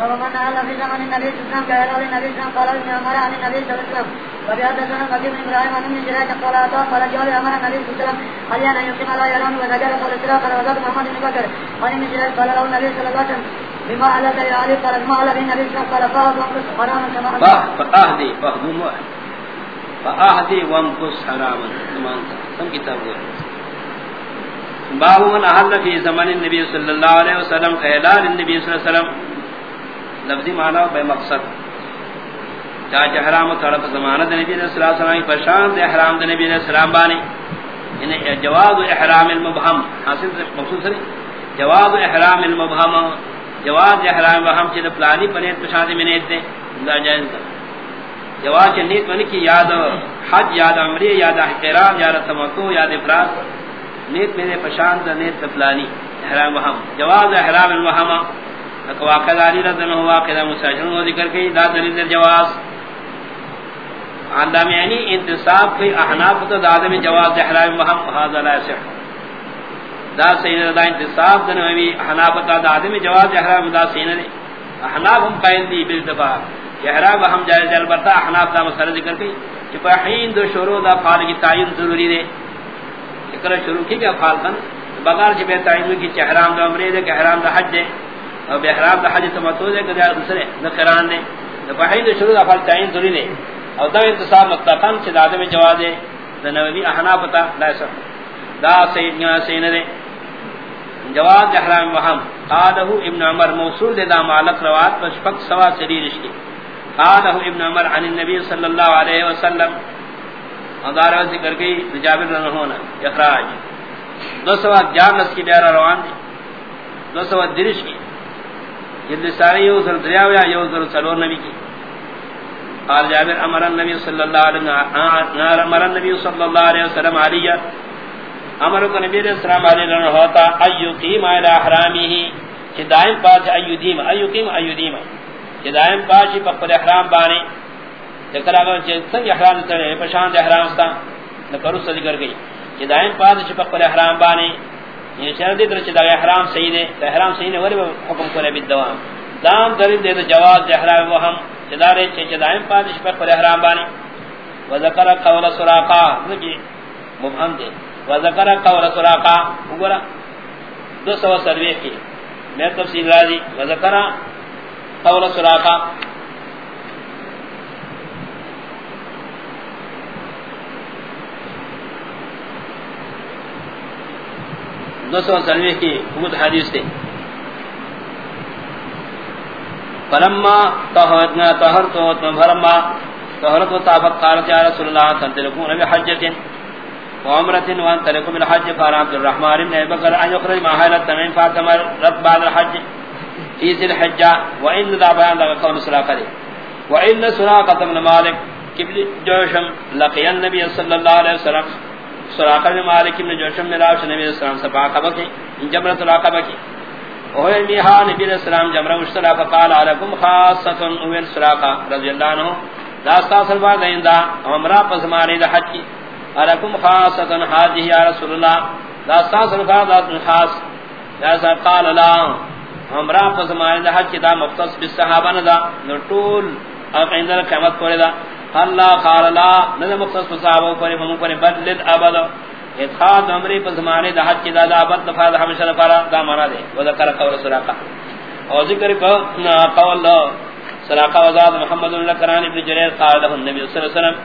ومن أهل في زمن النبي صلى الله عليه وسلم كأهل النبي صلى الله عليه وسلم قال ابن عمر عن النبي صلى الله عليه وسلم بن إبراهيم عن ابن جريج قال قال جاء النبي صلى الله عليه وسلم يقيم قال وزاد محمد بن بكر عن ابن جريج قال له النبي صلى الله عليه وسلم بما على علي قال ما على النبي صلى الله عليه وسلم قال وانقص حراما كما فأهدي فأهدي وانقص حراما باب من احل زمن وسلم وسلم لفظی معنی بے مقصد. چاچ احرام طرف زمانہ نبی صلی اللہ علیہ وسلم پرشان دے احرام دے نبی علیہ السلام بانی یعنی انہیں جواز احرام المبہم. حاصل مقصود سری جواز احرام المبہم. جواز احرام المبہم چیز پلانی پنیت پشاندی میں نیت دے. دا جائز دا. جواز چیز نیت منی کی یاد حج، یاد عمری، یاد احرام یاد تمکو یاد افراد. نیت میرے پشاند نیت فلانی احرام وہم جواز احرام الوہم واقع داری رضن ہوا واقع مساجن و ذکر کی دا دلیل در جواز. عندما یعنی انتصاب کی احناف تو دادم جواز احرام وہم هذا لا يصح دا سین دا انتصاب دنوی احناف تو دادم جواز احرام دا سین نے احناف ہم قائل دی بالاتفاق احرام وہم جائز البتہ احناف دا مسئلہ ذکر کی کہ فحین دو شروع دا فعل کی تعین ضروری ہے ذکر شروع کی کیا فال کن بغیر جب تعین کی احرام دا عمرے دے کہ احرام دا حج دے. اور بے احرام دا حج تمتع دے کہ دا دوسرے نہ قران دے۔ تو بہید شروع دا فال تعین ضروری دے۔ اور دا انتصاب مطلقاً سے دادے میں جواز دے۔ دا نبی احناف تا لا سر دا سید سیدنا سین دے۔ جواز احرام وہم۔ قالہ ابن عمر موصول دے دا معلق روات پر شفق سوا سری رشکی قالہ ابن عمر عن النبی صلی اللہ علیہ وسلم۔ ادارہ ذکر گئی جابر نہ ہونا اخراج۔ دو سوا جانس کی بیارہ روان دی دو سوا درش کی۔ جلد ساری یو سر دریاو یا یو سر سلور نبی کی۔ قال جابر، امر النبی صلی اللہ علیہ وسلم امر النبی صلی اللہ علیہ وسلم علیہ۔ امر کو نبی علیہ السلام علیہ وسلم ہوتا ایو قیم الى احرامی کہ دائم پاس ایو دیم ایو قیم ایو دیم کہ دائم پاس پر احرام بانے۔ ذکر اگر سنگ احرام تے پشان احرام ستا، نہ کرو ذکر گئی۔ کہ دائم پاد چ پکل احرام بانے۔ یعنی یہ چر دی درچ دا احرام صحیح دے احرام صحیح نے ور حکم کرے بالدوام دام دلیل دے جواز احرام وہ ہم چدارے چ دائم پاد چ پکل احرام بانے و ذکر قول سراقا نجی مبہم دے و ذکر قول سراقا وګرا دو سو سروے کی میں تفصیل راضی و ذکر قول سراقا دو سو سلوے کی خود حدیث سے فلما طهرنا طهرت فلما طهرت طابت قالت يا رسول الله تنتلكون بحجة وعمرة وان تلكم بالحج فارعبد الرحمن بن بكر أن يخرج مع حالة تمين فاتمر رب بعد الحج في ذي الحجة وإن ذا بيان لغا قول سلاقة دي وإن سلاقة من مالك كبل جوشم لقي النبي صلى الله عليه وسلم سراقہ بن مالک بن جوشم میں راوش نبی علیہ السلام سے پاکبہ کی جمرت العقبہ کی۔ اوہ میہا نبی علیہ السلام جمرہ مشترہ فقال علیکم خاصتا اوین سراقہ رضی اللہ عنہ۔ داستا سلوار دیندہ امرہ پسمانی دا حج کی۔ علیکم خاصتا حاجی یا رسول اللہ۔ داستا سلوار دا خاص۔ جیسا قال اللہ امرہ پسمانی دا حج کی دا مختص بالصحابہ ندا۔ نٹول اقیندر قیمت کولی دا۔ اللہ قال لا نہ مختص صحابہ پر ہم پر بدل ابد. ادخال عمری پر زمانے دا حج کی دا ابد دفع ہمیشہ پر دا مانا دے. و ذکر قول سراقہ. اور ذکر کو قول سراقہ وزاد محمد اللہ کران ابن جریر قال له النبي صلی اللہ علیہ وسلم.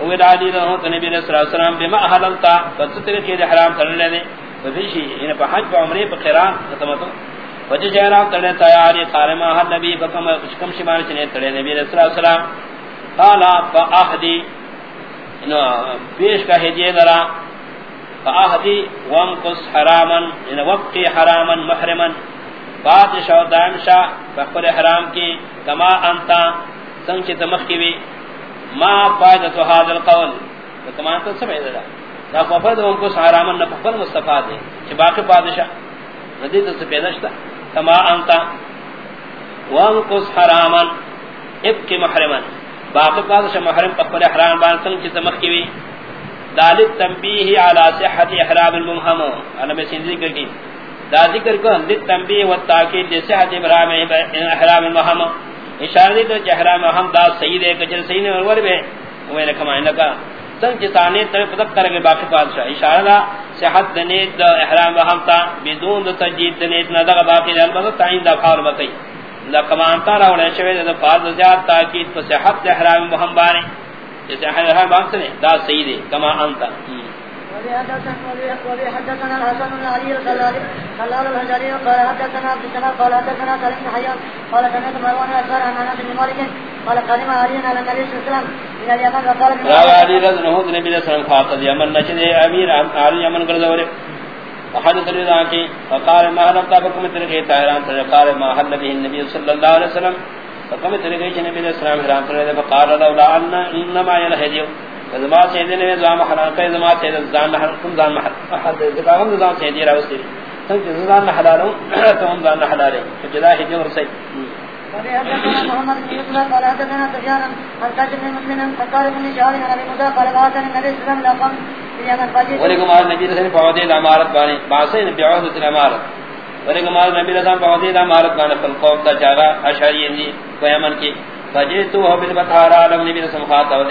وہ دادی رہو تو نبی صلی اللہ علیہ وسلم بما حللتا فتر کے حرام کر لے دے. وفیشی ان پر حج و عمرے پر قران ختمتو وجہ جہرام تڑے تیاری قارما ہر نبی بکم کم شمار چنے تڑے نبی صلی اللہ علیہ وسلم قال فاحدي انه پیش کا ہدیہ درا فاحدي وانقص حراما یعنی ان وقت حراما، محرما. بعد شو دائم شا فقر حرام کی، کما انت سنچ تمخ کی ما فائدہ هذا القول کما انت سمع ذرا. دا فقد وانقص حراما نفقل مستفاد ہے کہ باقی بادشاہ ندی تو پیداشتا کما انت وانقص حراما ابقي محرما. باقی قادش محرم پکل احرام بانتن کی سمخ کی بھی دالت تنبیہ علی صحت احرام الممہم انا میں سندری کر گئی دا ذکر کو اندت تنبیہ و تاکید جیسے حد ابراہم احرام المحمد اشارہ دی تو احرام محمد دا سید ہے کچھ سید نے ور بے. وہ نے کما انکا تن چتانے تے پتہ کر کے باقی بادشاہ اشارہ دا صحت دنے دا احرام محمد تا. بدون تجدید دنے نہ دا باقی البتہ تعین دا فار کما انتا راوڑے شوی دا فاض زیاد تاکید تو صحت احرام محمد نے جیسے احرام محمد نے دا سید ہے کما انتا. حدثنا الحسن بن علي الخلال خلال الهجري قال حدثنا عبد السلام قال حدثنا سليم حيان قال سمعت مروان اسفار عن انس بن مالك قال قدم علي على النبي صلى الله عليه وسلم الى اليمن فقال راى علي رضي الله عنه النبي صلى الله عليه وسلم فاطمه اليمن نشد امير علي اليمن قال ذوره وحدث لي ذاك فقال ما هل بكم تركي طاهران قال ما هل به النبي صلى الله عليه وسلم؟ فقام تركي النبي صلى الله عليه وسلم. فقال لولا ان انما يلهدي زما سیدے نے زما حلال کہ زما سید زان حلال تم زان حلال احد ذکر ہم زان سیدی راوسی تم زان حلال تم زان حلال جدا ہے جو رسے محمد بن يوسف قال حدثنا سفيان عن بن مسلم فقال شهاب عن ابي موسى قال بعث النبي صلى الله عليه وسلم فجئت ولكم النبي صلى الله عليه وسلم الامارات بعثين الامارات ولكم النبي صلى الله عليه وسلم الامارات فالقوم اشعري کی نبی رسم خاطا و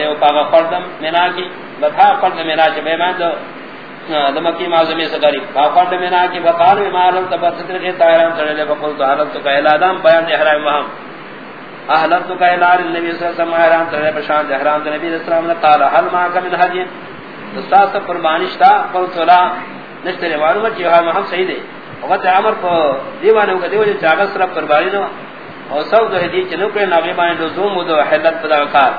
منا کی فرد منا دمکی معظمی سکری پاگا فرد منا کی بطار ما علم تبت ستر کے تائران سڑے لے فقلتو حالتو کا الادام بیان احرام مہم احلتو کا الار النبی صلی اللہ علیہ وسلم احرام سڑے بشان دی احرام دی نبی صلی اللہ علیہ وسلم قال حل ماکا من حجین دستاست قربانشتا قلتو لا نشتر معلومت چی احرام مہم صحیح دے. وقت عمر کو دیوانے ہوگا، دیوانے چاگست رب قربانی نو، اور سب دو حدیث چنو کرے، ناغی بانی لزوم و دو حلت پدا کار.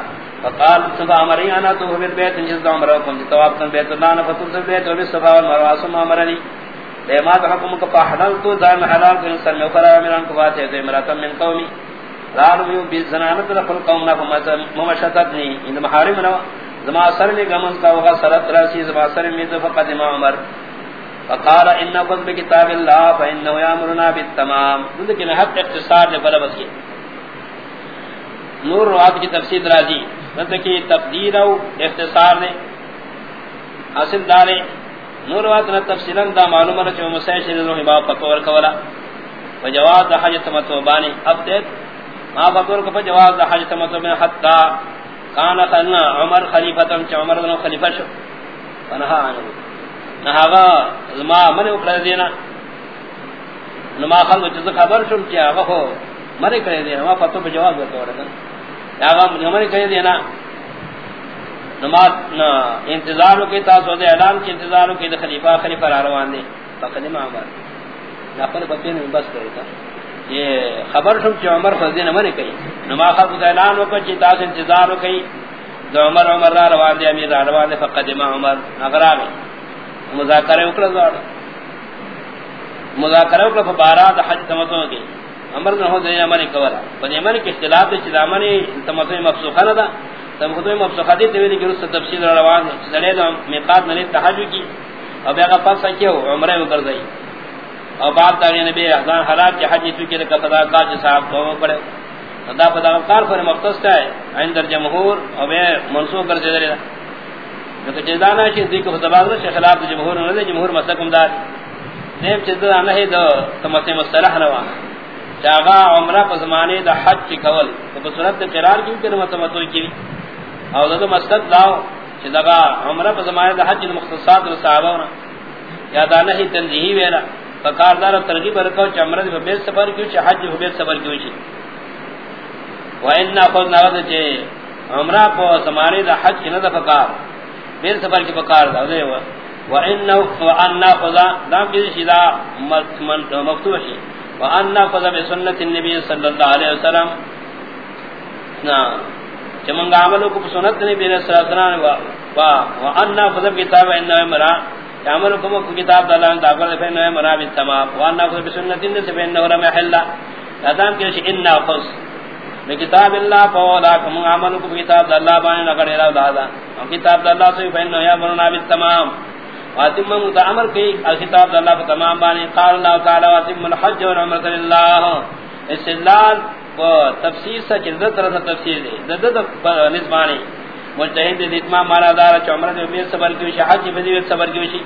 فقال صفا عمری انا تو حبیل بیت انجز دو عمرکم جی تواب کن بیت اللہ نفتر سب بیت و بصفا والمرواسم عمرنی لیمات حکم حلال تو، دائم حلال کو انسان میں اخرى عمران کو بات ہے، تو من قومی۔ لالو یو بیز زنانت لکل قومنا فمشتتنی اند محارم نوا زما سر میں گمن کا وغا سرت راسی زما سر میں تو فقد امام عمر۔ فقال، ان قد بكتاب الله فانه يامرنا بالتمام. لیکن حق اختصار نے بلا بس نور روات کی تفسیر راضی۔ مطلب کہ تقدیر او اختصار نے حاصل دارے نور روات نے تفصیلا دا معلوم ہے کہ مسائل سے روح باب پکور کولا۔ وجواز حاجت متوبانی اب دیکھ ما پکور کو جواز حاجت متوبانی حتا کان خلنا عمر خلیفہ عمر بن خلیفہ شو۔ فنها عنه نہاغا زما من اکڑ دینا۔ نما خلق جز خبر شم کیا آغا ہو من اکڑ دینا۔ ما فتو پہ جواب دیتا ورکن آغا من دینا انتظاروں کی، تاسو دے اعلان کی انتظاروں کی خلیفہ خلیفہ راروان دے فقدم بطین میں بس کرے تھا یہ خبر شم عمر نما خلق دے اعلان انتظاروں کی دو عمر عمر را روان دے امیر را روان دے اگر آگئی مذاکرہ اکڑا مذاکرہ اکڑا حج تمتوں کی۔ امر نہ ہو دے امر کورا۔ بنی امر کے اختلاف دے چدا امر مفسوخہ نہ دا۔ تم تمتوں مفسوخہ دے تے کہ اس تفصیل روان ہے زڑے دا میقات نہ تحجج کی۔ اب یا پاس کیو، عمرہ کر دئی اور بعد دا نبی احسان حالات کے حج تو کہ قضا کا صاحب کو پڑے۔ دا پدا کار پر مختص ہے۔ عند الجمهور اور منسوخ کر دے دا۔ کہ جدانا چھ دی کو تبادلہ سے خلاف جمہور نے جمہور مسلکم دار نیم چدہ نہ ہے دو تمت مصطلح نوا جاگا عمرہ پر زمانے دا حج کی قول تو صورت قرار کی کہ متمتل کی او دو مسلک لاو چدگا عمرہ پر زمانے دا حج دا مختصات و صحابہ یا دا نہیں تنزیہی ویرا فکاردار و ترغیب رکھو چ عمرہ دی بیت سفر کیوں چ حج دی بیت سفر کیوں چھ وان اخذ نغد چ عمرہ پر زمانے دا حج نہ دا فکار بیر سفر کی بکار دا دے و وانه وان خذا دام کی شدا مکتوب وان خذا بسنت النبي صلی اللہ علیہ وسلم. نا چمنگا عملو کو سنت نبی صلی اللہ علیہ وسلم وا وان خذا کتاب انه مرا. عملو کو کتاب اللہ دا کر دے نہ مرا بالتمام وان خذا بسنت النبي صلی اللہ علیہ وسلم. حلا دام کی شی ان خذ کتاب اللہ فولا کم عمل کو کتاب اللہ بانے نہ کرے اللہ دادا کتاب اللہ سے فین یا مرنا بالتمام واتم من متعمل کی کتاب اللہ پر تمام بانے قال اللہ تعالی واتم الحج والعمرہ لله استدلال و تفسیر سے جلد طرح سے تفسیر دے زدد نسبانی مجتہد دے اتمام مالا دارا چ عمرہ دے صبر کی وشی، حج بدی صبر کی وشی۔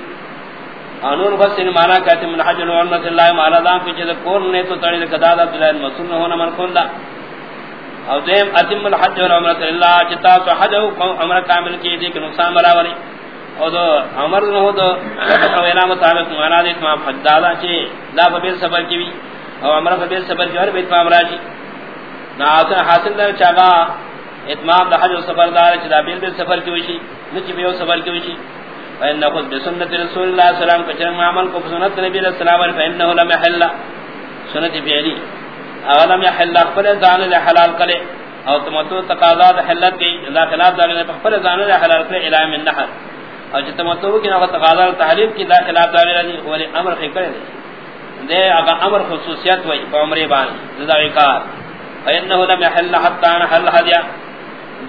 انور بس فسن مانا کہتے من حج العمرۃ اللہ مالا دام کی چیز کون نے تو تڑی قداد عبد الله مسعود ہونا من کون او دیم اتم الحج والعمرۃ اللہ چتا تو حج او عمرہ کامل کی دی کہ نقصان برابر او دو عمر نہ ہو تو او انا مطابق مانا دے تمام حج دادا چے لا بیر سفر کی بھی او عمرہ بیر سفر کی ہر بیت پام راجی نا حاصل در چاگا اتمام دا حج و سفر دار چدا بیل بیل سفر کی وشی نچ بیو سفر کی وشی فإن خذ بسنة رسول الله صلى الله عليه وسلم كجرم عمل کو سنت نبی علیہ السلام فإنه لم يحل سنت فعلی۔ اولم يحل اخبر زان حلال کرے او تمتو تقاضا حلت کی لا خلاف داغنے اخبر زان حلال کرے الى من نحر اور جت تمتو کی نہ تقاضا تحریم کی دا خلاف داغنے دی ولی امر کی کرے دے اگر امر خصوصیت وئی عمرے بان زدا کار. فإنه لم يحل حتى حل هدیا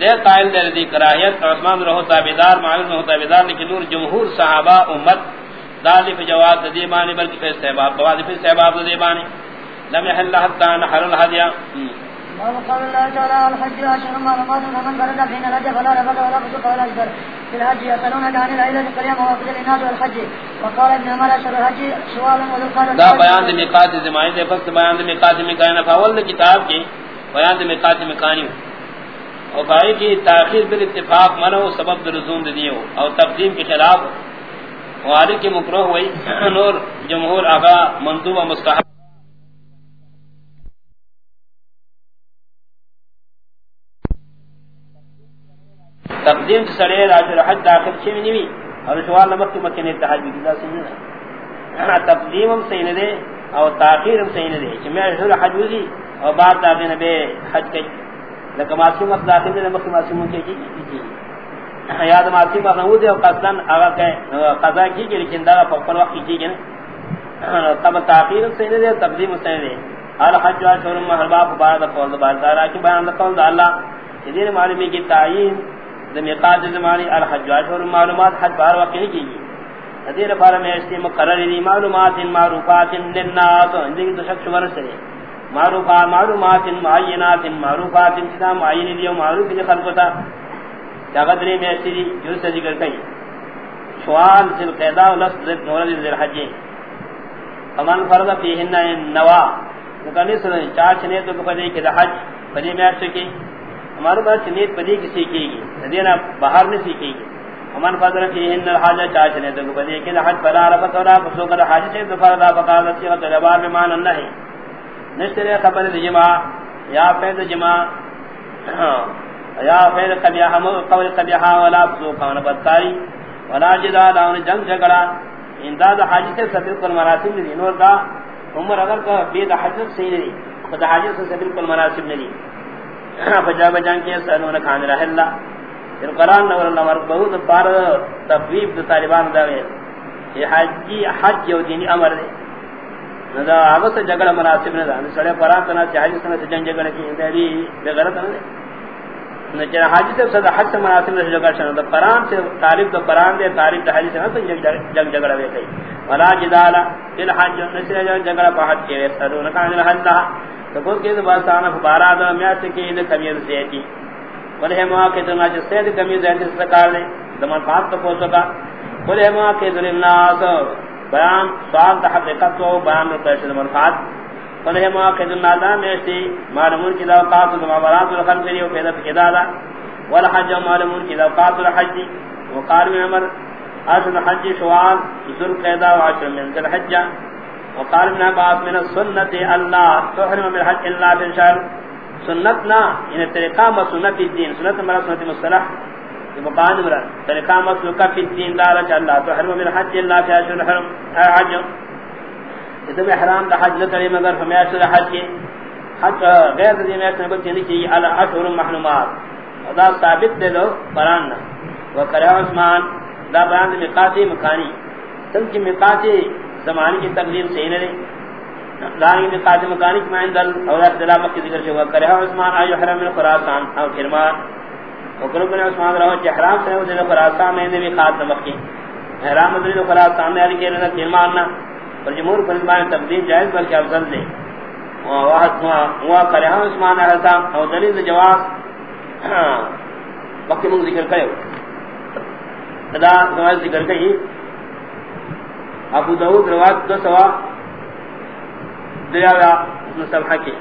دے قائل دے دی کراہیت عثمان رہو تابیدار معلوم رہو تابیدار لیکن نور جمہور صحابہ امت دالی پہ جواب دے دیبانی بلکہ پہ استحباب بوادی پہ استحباب دے دیبانی لم يحل حتى نحر الحدیع قول الله تعالى الحج أشهر معلومات ومن برد حين الحج فلا رفض ولا فسوق ولا أكبر في الحج يسألونك عن العيلة القريمة وفضل الناس والحج. وقال ابن عمر أشهر الحج شوال وذو قال دا بیان دے مقات زمائن دے فقط بیان دے مقات مکانی فاول دے کتاب کی بیان دے مقات مکانی اور کی تاخیر اتفاق منو سبب درزوم دیو اور تقدیم کے خلاف واری کی مکروہ ہوئی نور جمہور آغا منصوبہ مستحب تقدیم سے سڑے راجر حج داخل چھوی نیوی اور شوال نمک کی مکین اتحاج بھی کتا سنی نا تقدیم ہم سین دے اور تاخیر ہم سین دے چھ میں حج ہوئی اور بعد داخل نبے حج کئی لکہ معصوم وقت داخل دے مخی معصوم کے کی کی یاد معصوم وقت نو دے قصدن اگر کہ قضا کی کہ لیکن دا پکل وقت کی کہ تب تاخیر سے دے تقدیم سے دے ہر حج و شور محربا بعد قول بعد دارا کی بیان قول اللہ دین معلومی کی تعین میقات زمانی الحج و شور معلومات حج بار وقت نہیں کی حدیر فارم ایسے مقرر دی معلومات معروفات للناس. اندگی تو شک شمر سے معروفات معلومات معینات معروفات انتدا معین دیو معروف دی خلقتا جاگدری میں ایسی دی جو سے ذکر کئی شوال سل قیدہ و لفظ ذات نورد ذر حجی فمن فرض فیہن نوا مکنی سلن چاچ نے تو کپدے کہ حج پدی میں سکی ہمارے پاس نیت پدی کسی کی سیکھے گی دینا باہر نہیں سیکھے گی ومن فرض فیہن الحاج چاچ نے تو کپدے کہ حج فلا رفت ولا فسوق حج سے فرضا فقالت سی وتلبار بمان اللہ نشترے خبر جمع یا فید جمع یا فید قبیح قول قبیح ولا فسوق ولا بدکاری ولا جدال اور جنگ جھگڑا۔ انداز حاجی سے سبیل کل مناسب نہیں۔ نور دا عمر اگر کا بید حجت صحیح نہیں۔ خدا حاجی سے سبیل کل مناسب نہیں۔ فجاب جان کے سنون کھان رہ اللہ۔ پھر قرآن نور اللہ مرد بہت پار تفویب دا طالبان دا یہ حجی حج یو دینی امر دے۔ ندا آگا سے جگڑا مناسب ندا سڑے قرآن تنا چاہجی سنت جنگ جگڑا کی انداری بے غلط ندا نچر حاجی سے صدا حج سے مناسب ندا جگڑ شندا قرآن سے تعریف دا قرآن دے تعریف دا حجی سے ندا جنگ جگڑا بے کئی۔ ولا جدالا فی الحج نچر جگڑا پا حج کے سرو نکان الحج لہا تو کون کہتے باسانا فبارا دا میات کی اندر کمیر سیتی ولہ مواقع تو ناچر سید کمیر زیادی سکار لے دمان پاک تو پوچھو کا ولہ مواقع تو للناس بیان سوال حقیقت و بیان میں پیشد مرفات فلہ مواقع النادا میشتی معلومون کی دوقات و معاملات الخلق دی و پیدا فکدا دا والحج معلومون کی دوقات الحج۔ دی وقال من عمر عشر الحج شوال ذل قیدا و عشر من ذل حج وقال من عباس من السنت اللہ، تحرم من الحج اللہ بن شهر سنتنا ان طریقہ ما سنت الدین، سنت مرا سنت مصطلح. مقام مرا طریقہ مسلوکہ فی الدین دارا چا اللہ، تو حرم من حج اللہ فی اشہر حرم حج. ادھم احرام دا حج نتری مگر فمی اشہر حج کی حج غیر دی میں سنبت چیزی چیزی علی اشہر محلومات دا ثابت دے دو قرآن و کرہ عثمان، دا بیان دی مقاتی مکانی. سن کی مقاتی زمانی کی تقدیم صحیح نہ دانی مقاتی مکانی کی مائن دل اور اختلاف کی ذکر شوا کرہ ہاں، عثمان آئیو حرم من خراسان او ہاں، فرمان وقلوب نے عثمان رہو کہ احرام سے وہ خراسان میں نے بھی خاص نمک کی احرام مدری خراسان میں علی کے رضا فرمان نہ۔ پر جمہور فرمان تقدیم جائز بلکہ افضل دے۔ واحد ہوا کرہ ہاں، عثمان احسا او دلیل جواز وقت من ذکر کرے دا جواز ذکر کئی ابو داود روایت دو سوا۔ دیا صفحہ کی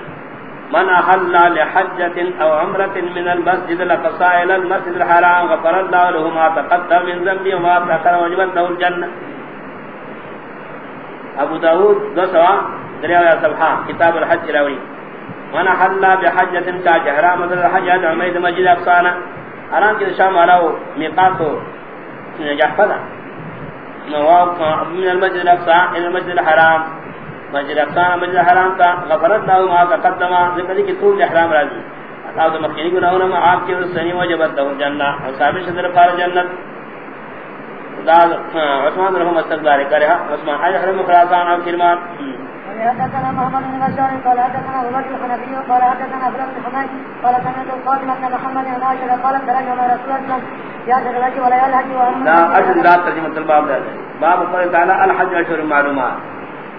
من احل لحجة او عمرة من المسجد لقصا الى المسجد الحرام، غفر الله له ما تقدم من ذنبه وما تأخر وجبت له الجنة. ابو داود، دو سوا دیا صفحہ کتاب الحج راوی. من احل بحجة کا جہرام مدر الحج عمید مسجد اقصانا حرام کی شام علاو میقاتو جحفظا من المسجد الاقصى الى المسجد الحرام. مسجد الاقصى مسجد الحرام کا غفرت له ما تقدم ذکر کی طول احرام راضی۔ اللہ تو مخینی گناہوں میں آپ کے سنی وجبت له جنہ اور ثابت صدر فار جنت۔ عثمان رحمہ استغفار کرے عثمان حج حرم خراسان اور حدثنا محمد بن بشار قال حدثنا ابو بكر الحنفي قال حدثنا ابن حميد قال سمعت القاسم بن محمد بن عائشة قال ترجم رسول الله يا شرك ولا يا الحج لا اجل ذات ترجمه الباب ده باب قول تعالى الحج اشهر معلومات۔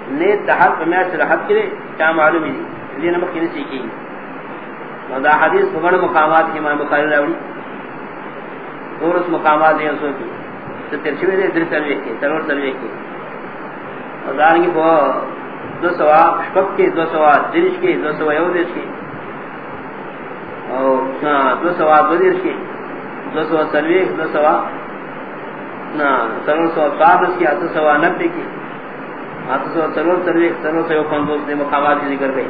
نے تحت میں سے رحت کرے، کیا معلوم ہے؟ یہ نمک کی سیکھی ودا حدیث بڑے مقامات کی امام بخاری راوی۔ اور اس مقامات ہیں سو کی تو ترشوی دے در سروے کے ترور سروے کے۔ اور دارنگی وہ دو سوا شپک کے، دو سوا درش کے، دو سوا یو درش کے۔ اور دو سوا دو درش کے۔ دو سوا سروے دو سوا سرور سوا قابس کی آتا سوا نبی کی آتا سرور سروے سرور سوا خندوس دے مقامات کی ذکر گئی۔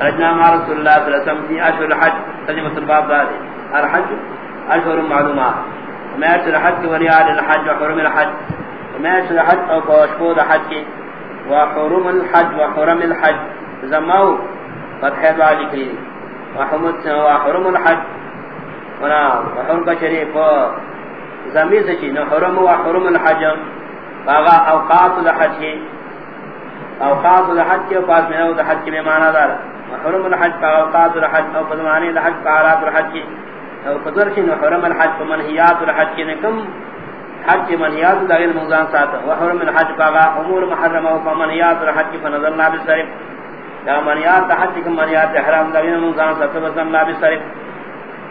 رجنا رسول اللہ صلی اللہ علیہ وسلم دی اشہر الحج تجمع الباب دارے الحج اشہر معلومات۔ میں اشہر الحج کی ونیاد الحج وحرم الحج۔ میں اشہر الحج او کوشبود حج کی وحرم الحج وحرم الحج۔ زماو فتح دعا لکھی وحرم الحج۔ ونا وحرم کا شریف زمین سے چیز حرم وحرم الحج۔ باغا اوقات الحج اوقات الحج کی اوقات میں الحج کی بیمانا دار وحرم الحج کا اوقات الحج، او فضمانی الحج کا حالات الحج کی۔ او فضرشن وحرم الحج فمنحیات الحج کی نکم حج منیات دغیر موزان سات و حرم الحج باغا امور محرمه و منیات الحج فنظرنا بالصرف یا منیات حج کی منیات حرام دغیر موزان سات و نظرنا بالصرف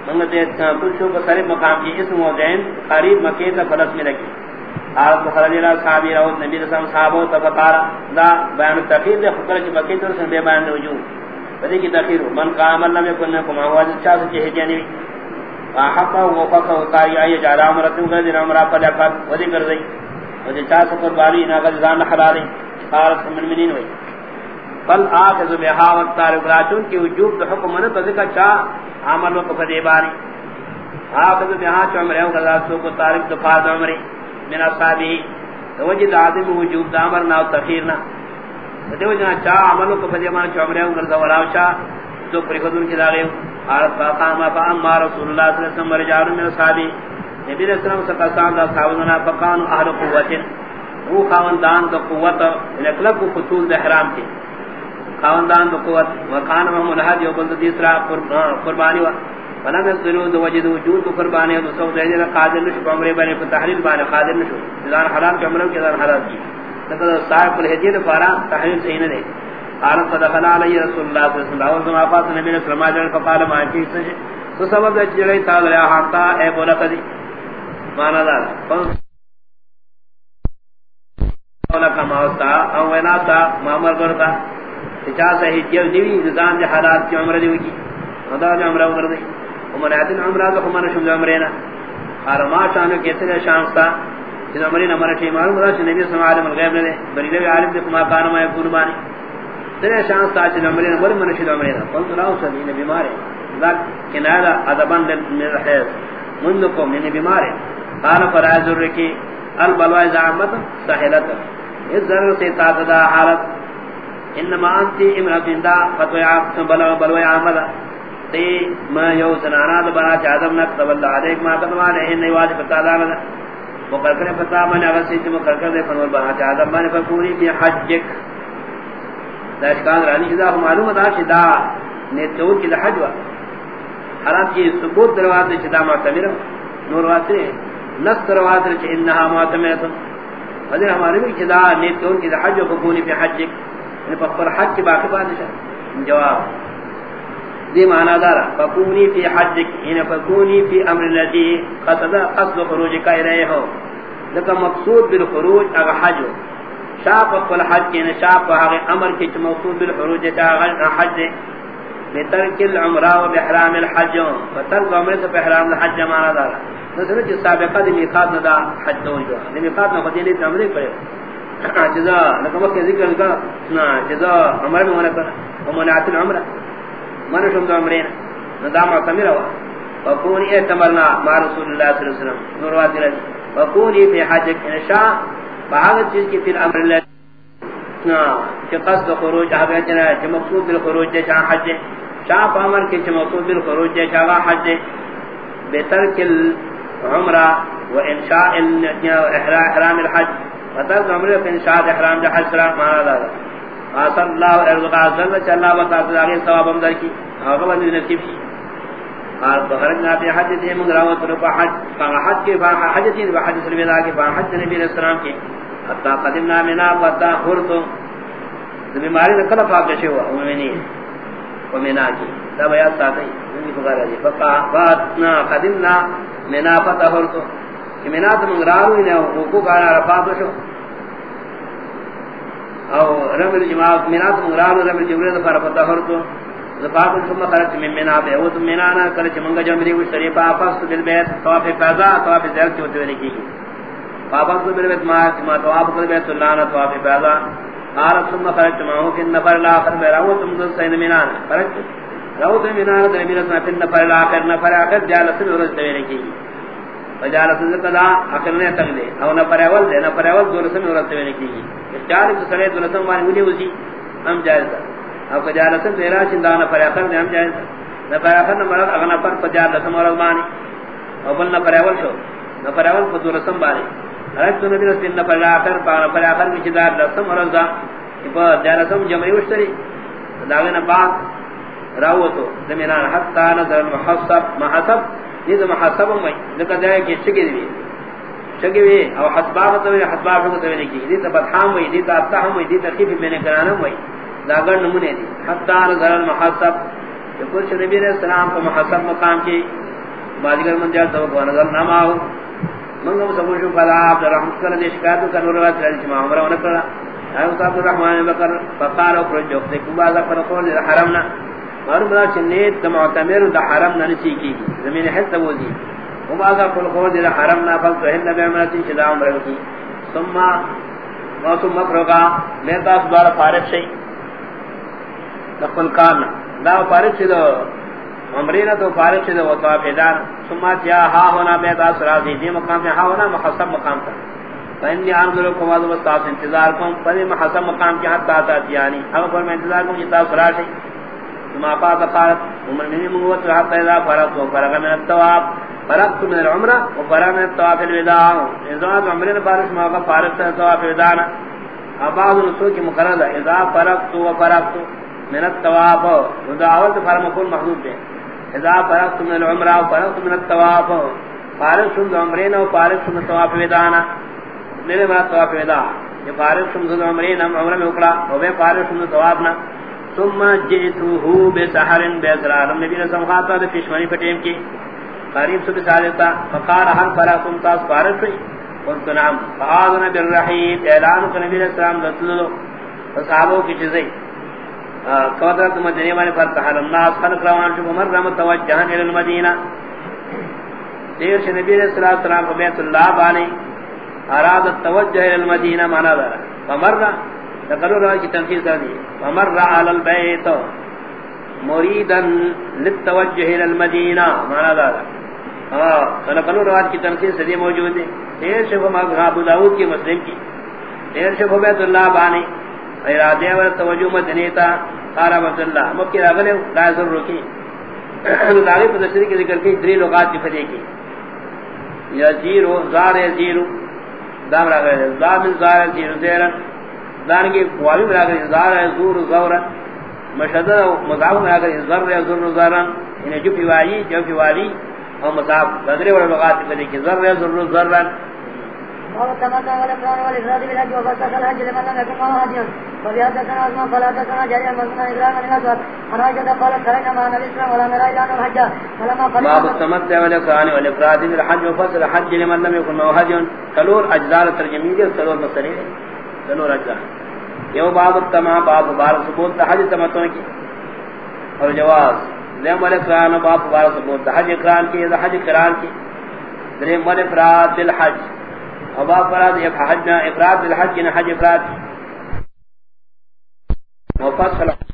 من تے کچھ کو صرف مقام کی اسم و دین، قریب مکہ کا فلس میں رکھی حالت مخرج الى صحابی رو نبی رسول صحابہ تفقار دا بیان تخیر دے خطر کی مکہ تو بے بیان وجود بدی کی تخیر من قام لم يكن لكم اواز چاہ سے جانی حقا وفقا وقاری آئی جعلا عمرتو کر دین عمرہ پر لکھت ودی کر دی ودی چاہ سکر باری ناغذ زان حلالی۔ قارت من منین ہوئی۔ بل آخذ بہا وقت تارک راچون کی وجوب دو حکم منت ذکر چاہ، عمل وقت فدی باری۔ آخذ بہا چو عمرہ وقت سوکو تارک دو فارد عمری۔ من اصحابی. وجد عظم وجوب دا عمرنا و تخیرنا دیو جنا چاہ عمل وقت فدی باری چو عمرہ وقت وراو چاہ تو پریخدون کی داغیو قالت فقام فأما رسول الله صلى الله عليه وسلم ورجال من أصحابه نبی علیہ السلام سے قسام دا صحابنا فقانو اہل قوت. وہ خاوندان دا قوت لکلک فتول دا حرام کے خاوندان دا قوت. وقان محمد الحج وقلت دیسرا قربانی و فلم يصدروا دو وجد وجود قربانی و سوف دہجر قادر نشو عمرے بانی فتحلیل بانی قادر نشو. ازان حلال کے عمروں کے ازان حلال کی لکہ صاحب الحجید فارا تحلیل صحیح نہ دے قال فدخل علي رسول الله صلى الله عليه وسلم. وفات النبي صلى الله عليه وسلم فقال ما في شيء تو سبب ہے جڑے تا گیا ہتا اے بولا کدی مانا دار. بولا کما ہوتا او وینا تا مامر کرتا چا صحیح جو دیوی نظام دے حالات کی عمر دی کی؟ خدا جو عمر عمر دی. عمر ادن عمر کو ہمارا شمل عمرنا حرما شان کیسے شان تھا جن عمرنا ہمارا ٹھیک معلوم رہا نبی صلی اللہ علیہ وسلم غیب نے بری نے عالم دے، کما کان ما یکون بانی تیرے شان ساچ نمبر نمبر منشد عمرے دا قلت لاؤ سبین بیمارے ذاک کنادا ادبان من الحیض منکم من بیمارے قال فرائض الرکی البلوائی زعمت ساحلت اس ضرور سے تاتدا حالت۔ انما انتی امرت دا بلوائی عامد تی ما یو سنانا دا بنا چادم نکتب اللہ علیک ما قدمان اہن نیواز فتادانا دا مقرکر فتا من اغسی چی مقرکر دے فنور بنا چادم من فکوری بی حجک. دا اشکال رانی دا معلوم دا دا نیتون کی دا حج وا. حالات کی ثبوت دروات چی دا معتمر نور واسرے نس دروات چی انہا معتمرت حضر ہمارے بھی چی دا کی دا حج و فکونی فی حج یعنی فکر حج کی باقی بادشاہ جواب. دی معنی دارا فکونی فی حج یعنی فکونی فی امر لدی قصد قصد خروج کا رہے ہو. لکہ مقصود بالخروج اگر حج شاپ قل حج کے نشاپ وہاں امر کی موصول بالحروج تا حج دے. بترک العمرہ و بحرام الحج فترک عمرہ سے بحرام الحج مانا دارا نظر جو سابقہ دی میقات ندا حج دو جو. دی میقات نہ خدیلی عمرے کرے جزا. لکہ کہ ذکر کا نا، جزا عمرہ میں ہونا کر ومنعت العمرہ. من شم دو عمرین ندام معتمر ہوا وکونی اعتمرنا مع رسول اللہ صلی اللہ علیہ وسلم. نوروات رضی وکونی فی حج انشاء بہاگر چیز کی فی الامر اللہ. کہ قصد خروج حبیتنا کہ مقصود بالخروج دے چاہاں حج شاہ فامر کی کہ مقصود بالخروج دے چاہاں حج بترک العمرہ و انشاء احرام الحج. وترک عمرہ و انشاء احرام دے حج سلام مانا دادا آصر اللہ و ارزقا صلی چا اللہ و تعالی آگے ثواب امدر کی آگے بندی نصیب کی اور بخرجنا فی حج دے من راوت رفا حج۔ فاں حج کے فاں حج دین و حج سلویدہ کے فاں حج نبی علیہ السلام کی حتی قدمنا منا فتا خورتو بیماری نے کلا پاک جشے امینی و منا کی۔ دا بیات ساتھ ہی۔ انہی فقار ہے فقا فاتنا جی۔ قدمنا منا فتا خورتو کہ منا تو منگرارو انہیں حقوق آنا رفاق شو۔ او رمل جماعت منا تو منگرارو رمل جمعیت فارا فتا خورتو زفاق ثم خرجت من منا بے او تم منا نا کرچ منگا جمعی وشتری. پا فاست بالبیت، طواف فیضا طواف زیرک چوتوے لکی گی بابا کو بیت ما ما تو اپ کو بیت اللہ نہ تو اپ پیدا ثم خرجت ما هو في النفر الاخر. میرا وہ تم دل سین مینان فرق رو تو مینان دے میرا سنا في النفر الاخر. نفر اخر جالس ورز دے رکی وجالس ذکلا اخر نے تک دے. او نفر اول دے نفر اول دور سے ورز دے رکی چار تو سڑے دور سے مار مجھے اسی ہم جائز او جالس میرا چندا نفر اخر دے ہم جائز نفر اخر نمبر اگر نفر پجالس مرز مانی او بل نفر اول شو. نفر اول کو دور سے بارے رجت نبی رسول اللہ پر آخر پانا پر آخر کی چیزار لسم رضا کہ جارسم جمعی وشتری داغین بعد راوتو زمینان حتی نظر المحصب، محصب. یہ محصب ہوئی لکہ دائے کہ شکی دی شکی بھی او حسباب تو حسباب تو تو نہیں کی دیتا بدحام ہوئی دیتا اتحام ہوئی دیتا خیف میں نے کرانم ہوئی داگر نمونے دی حتی نظر المحصب کہ کچھ نبی علیہ السلام کو محصب مقام کی بازگر من جال تو کو نظر نام آہو منگا مسلم شو قال عبد الرحمن کر دے شکایت کر نور واسط علی جمع عمر ون کر اے عبد الرحمن بکر فقال اخرج جو تے کو پر قول الحرمنا اور بلا چنیت تم معتمر دا حرم نہ نسی کی زمین ہے تو دی وہ بازا پر قول الحرمنا فل تو ہے نبی عمر تی چدا عمر کی ثم موسم مکرگا میں تا دوبارہ فارغ شئی دخل کان دا فارغ شئی عمرینہ تو فارغ شئی وہ تو پیدار ثم جاء ها هنا بيت اسرا دی مقام میں ها هنا محسب مقام تھا فانی فإني أنظر لكم، هذا وستاس انتظاركم فإني محسب مقام کی حد تاتا تیانی اگر پر میں انتظار کم جتا سرا شئی ثم أفاد قالت عمر منی مغوت حتى إذا فرقت وفرق من التواب. فرقت من العمرة، وفرق من التواب الوداع. اذا إذا عمرين فارس موقع فارق من التواب الوداع. بعض الرسول کی مقرر ہے اذا فرقت وفرقت من التواب. ودعوت فرق مقول محدود ہے اذا فرغت من العمره وفرغت من الطواف فارغ شم عمرین و فارغ شم طواف ودانا میرے بعد طواف ودا یہ فارغ شم عمرین ہم عمرہ میں اکڑا وہ بے فارغ شم طوافنا ثم جئته بسحر بسرار نبی نے سمخاتا دے پشمانی پٹیم کی قریب سے بسالتا فقال هل فرغتم تاس فارغ قلت نعم. فآذن بالرحیم اعلان کو نبی علیہ السلام دتلو صحابوں کی چیزیں. قدرت مدینہ والے پر تحل الناس خلق روان شو مر رم توجہ الى المدینہ. دیر سے نبی علیہ الصلوۃ کو بیت اللہ بانی اراد التوجہ الى المدینہ مانا دار فمر نقلوا روایت کی تنفیذ کر دی فمر على البيت مريدا للتوجہ الى المدینہ مانا دار ہاں نقلوا کی تنفیذ سے موجود ہے۔ دیر سے وہ ابو داؤد کی مسلم کی۔ دیر سے بیت اللہ بانی۔ ارادے ور توجہ مدنی تا۔ قال عبد مکی اگلے لا ضرور کی۔ داغی پر تشریح کی ذکر کی، دری لغات کی فدی کی۔ یزیرو زار یزیرو دام را گئے زار یزیرو زیرن دان کی قوامی را گئے زار یزور زورن مشدد مضاف را گئے زر یزور زرن انہیں جو پیوائی جو پیوالی اور مضاف بدری ور لغات فدی کی زر یزور زرن اور تمام والے پران والے راضی بلا جو بس ازما فلا انا جدا قال مع ولا نرى الحج فلما قال باب التمتع وفصل دنو رجا. یو باب التمام باب بار ثبوت حج تمتوں کی. اور جواز. دیم والے قرآن، باب بار ثبوت حج اقران کی حج اقران کی. دریم والے افراد الحج اور باب فراد حج افراد الحج کی حج افراد. وفصل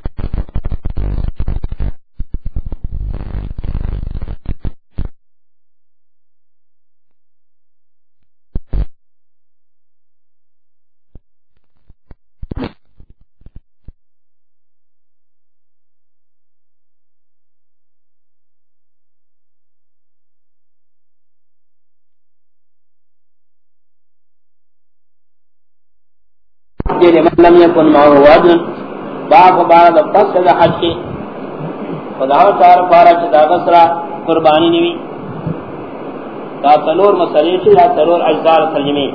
کے مفصل لم يكن معه وزن باق بعد فصل حج کے۔ خداو چار پارا چدا غسرا قربانی نوی۔ دا تلور مسئلے چی، دا تلور اجزار ترجمے۔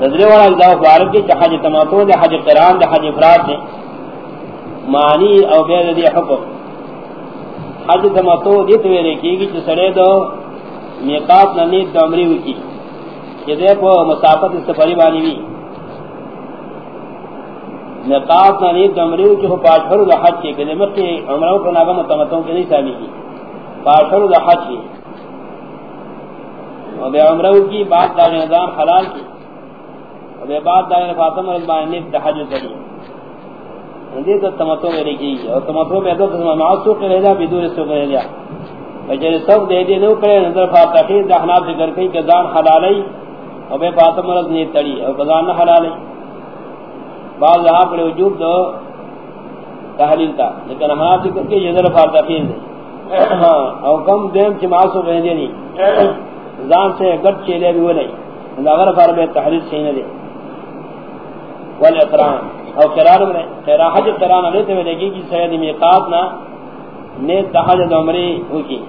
نظرے والا اجزار فارق کی حج تماتو دے، حج قرآن دے، حج افراد دے۔ معنی او بید دے حکم۔ حج تماتو دیت ویرے کی گی چی سڑے دو میقات ننید دو عمری ہوئی کی جدے کو مسافت سفری بانی بھی نقاب نہ نیت عمرو جو پاٹھر دا حج کے کلمت کے عمرو کو ناگا متمتوں کے نہیں ثابت کی۔ پاٹھر دا حج کی۔ اور بے عمرو کی بات دا نظام حلال کی۔ اور بے بات دا فاطمہ رضوان نے تحجد کری۔ اندی تو تمتوں میں رکھی اور تمتوں میں دو قسم معصوم کے رہ جا بدون سو کے رہ جا بچے سب دے دے نو کرے نظر فاتحی دا حناب ذکر کئی کہ دان حلالی اور بے فاطمہ رضوان نے تڑی، اور بزان حلالی بعض یہاں پر وجوب دو تحلیل تا، لیکن ہمارا ذکر کے یہ فارتقین دے۔ ہاں، او کم دیم چی معصوب رہن نہیں۔ زان سے گٹ چیلے بھی وہ نہیں۔ اگر فار بے تحلیل صحیح نہ دے۔ والاقران۔ او قرار میں خیرہ حج قران لیتے ہوئے دیکھی کہ سید میقات نا نیت تحجد عمری ہوکی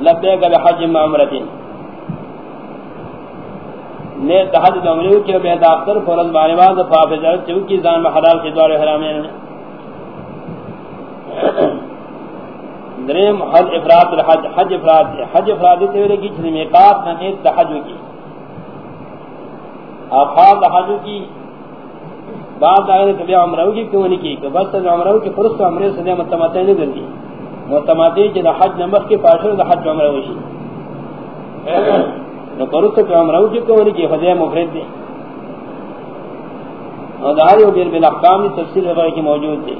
لبیک بحج معمرتین۔ نے تحد دمریو کے بے داختر فرض بارے بعد حافظ چو کی زان حلال کے دوار حرامین نے دریم، حج افراد الحج حج افراد حج افراد تے لگی چھ میقات نہ نے تحج کی۔ افاد حج کی۔ بعد آئے کہ عمرہ کی کیوں نہیں کی؟ کہ بس عمرہ کی فرض عمرے سے متمتع نہیں دلتی متمتع جی کہ حج نمبر کے پاشر حج عمرہ وشی نو پرست تو ہم رو جو کوئی کی خدای مفرد دی. اور داری و بیر بالاحکام تفصیل وغیرہ کی موجود دی.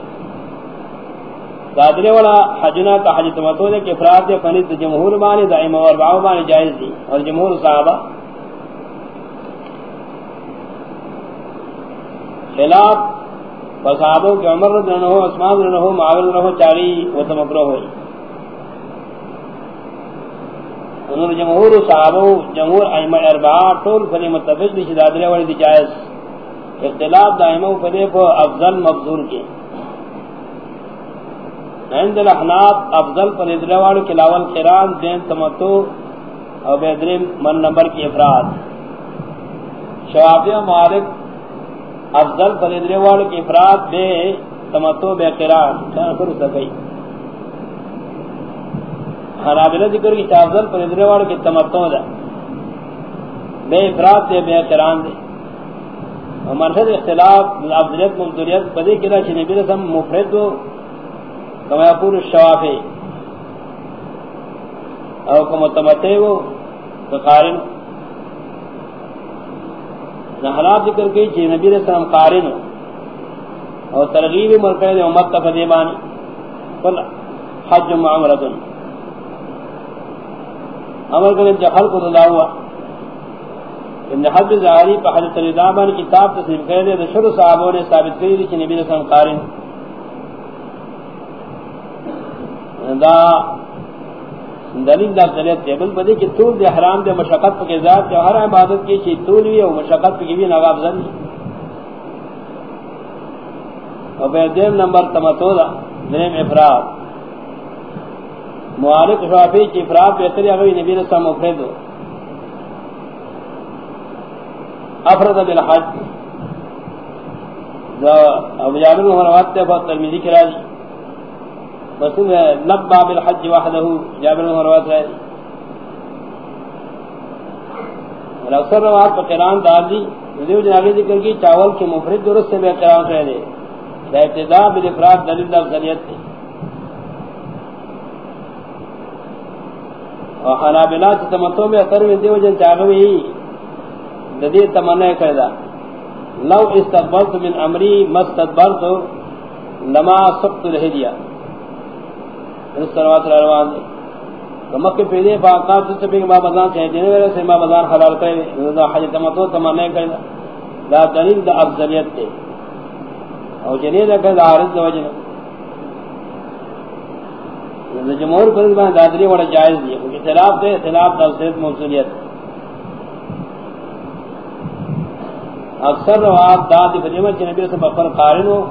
دادرے والا حجنا کا حج تمتو دے کہ افراد دے فنید جمہور مانی دائم اور باو مانی جائز دی اور جمہور صحابہ. خلاف فصحابوں کے عمر رضی اللہ عنہ، عثمان رضی اللہ عنہ معاور رضی اللہ عنہ چاری و تمکرہ ہوئی. انہوں جمہور صحابہ جمہور ائمہ اربعہ طول فلی متفق دی شدادرے والی دی جائز. اختلاف دائمہ فلی کو افضل مبزور کی عند الاحناف افضل فلی درے والی کلاول قرآن دین تمتو اور بیدرین من نمبر کی افراد. شوافی و معارف افضل فلی درے والی کی افراد بے تمتو بے قرآن. چاہاں کرو سکئی حنابلہ ذکر کی چافضل پر ادرے وار کے تمتوں دا بے افراد دے، بے اقران دے۔ مرشد اختلاف افضلیت مبدولیت پدے کلا چھ نبی رسم مفرد دو کما یقول الشوافی۔ او کما تمتے ہو قارن۔ نحلات ذکر کی چھ نبی رسم قارن۔ اور ترغیب مرکز امت تفدیبانی قل حج معمرتن۔ امر کرے جو خلق اللہ ہوا۔ ان حد ظاہری پہ حضرت رضابان کتاب تصریف کر دے شروع صحابوں نے ثابت کری دی کہ نبی رسول قارن دا دلیل دا دلیت دے بل بدے کہ طول دے حرام دے، مشقت پہ ذات دے، ہر عبادت کی چیز طول بھی ہے مشقت پہ بھی نغاب زن اور پھر دیم نمبر تمتو دا دیم افراد۔ معارف شوافی کی افراد بہتر یا غوی نبی رسول مفرد ہو۔ افرد بالحج۔ دا ابو جابر نے روایت تے بہت ترمذی کرا دی بس لبا بالحج وحده، جابر نے روایت ہے اکثر روایت پر قران دار دی۔ دیو جنابی ذکر کی، چاول کے مفرد درست سے بے قرار کہہ دے دا ابتداء بالافراد دلیل دا افضلیت تھی اور حنابلہ سے تمتوں میں اثر میں دیو جن چاہوی ہی ددی تمنا کردہ لو استقبلت من امری مستدبرت لما سقط الہدیہ اس سروات روان دے کمک کے پیدے پاکات سے بھی ما بازان چاہے دینے والے سے ما بازان حلال کرے دا حج تمتو تمنا کردہ دا. دلیل دا افضلیت تے او جنید دا عارض دا وجنہ جمہور فرض میں دادری بڑا جائز دی کیونکہ خلاف دے خلاف دا صرف موصولیت۔ اکثر روات داد فجمت کے نبی سے بفر قارن ہو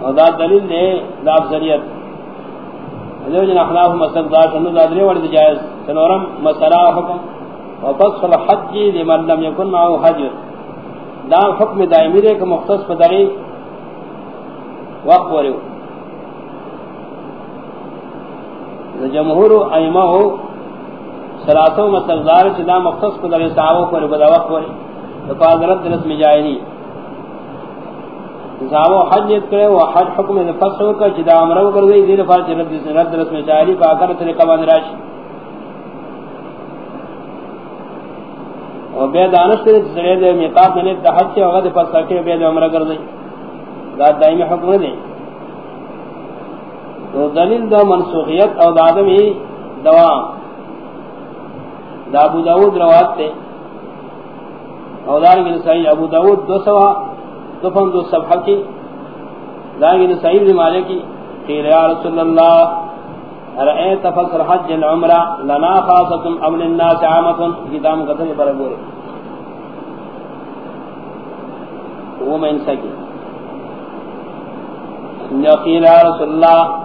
اور دا دلیل دے دا افضلیت جو جن اخلاف مسلم دا شنو، دادری بڑا جائز۔ سنورم مسئلہ حکم۔ وفصل الحج لمن لم يكن معه حج۔ دا حکم دائمی دے کہ مختص پدری وقت وریو۔ جمہور ائمہ ہو سلاسو مستقدار چدا مختص پدری صحابہ کو بدا وقت وری فاضرت درس میں جائے نہیں صحابہ حج نیت کرے وہ حج حکم دے فصل کا چدا عمرہ کر گئی دین فارج رد درس میں جائے نہیں پاکر طریقہ باندھ راشی اور بے دانش تے سرے دے میقات نے تحج سے وغد پس کے بے عمرہ کر دی ذات دائمی حکم دے تو دلیل دا منسوخیت او دادم ہی دوام. دا ابو داود روات تے. او دارنگی نسائی ابو داود دو سوا، دو فن دو صفحہ کی. دارنگی نسائی دی مالکی قیل یا رسول اللہ رأيت فصل حج العمرة لنا خاصة أو للناس عامة كتاب قتل برغوري وہ میں انسا کی. یقین یا رسول اللہ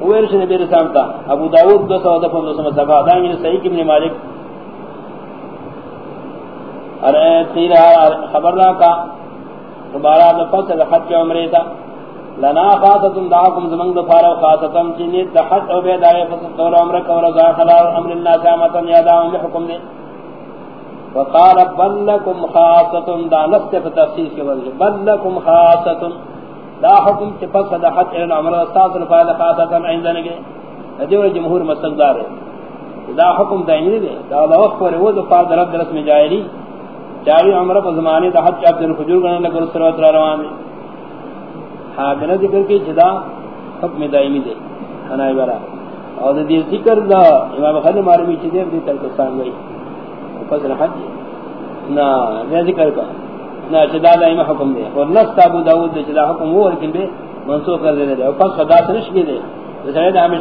وہ ارشد نبی رسام تا. ابو داود دو سو دفن دو سو مصفحہ دائیں گے صحیح کبن مالک. ارے تیرا خبردار کا. دوبارہ دو فصل حج عمرے تا. لنا خاصتم دعاكم زمن دفار خاصتم جنیت دحت او بید آئے فصل طول عمر کور ازار خلال امر الناس عامتن یاداؤں بحکم دے. وقال بل لكم خاصتم دا نفس في تفسير کے وجہ. بل لكم خاصتم دا حکم چ پس دحت ان عمر استاذ الفائدہ خاصتم عندنا کے دیو جمہور مستقدار ہے دا حکم دائمی دے دا وقت پر وہ دفار درب درس میں جائری جاری عمر پر زمانے دا حج عبد الخجور کرنے لگا رسولت روان دے حاکنا ذکر کی جدا حکم دائمی دے خنائی برا اور دی ذکر دا امام خلی مارمی چی دے دی ترکستان گئی فصل حج. نا نا ذکر کا جدا دائمی حکم دے۔ اور نست ابو داود دے جدا حکم وہ لیکن بے منصوب کر دے دے۔ اور فصل دا سنش بھی دے۔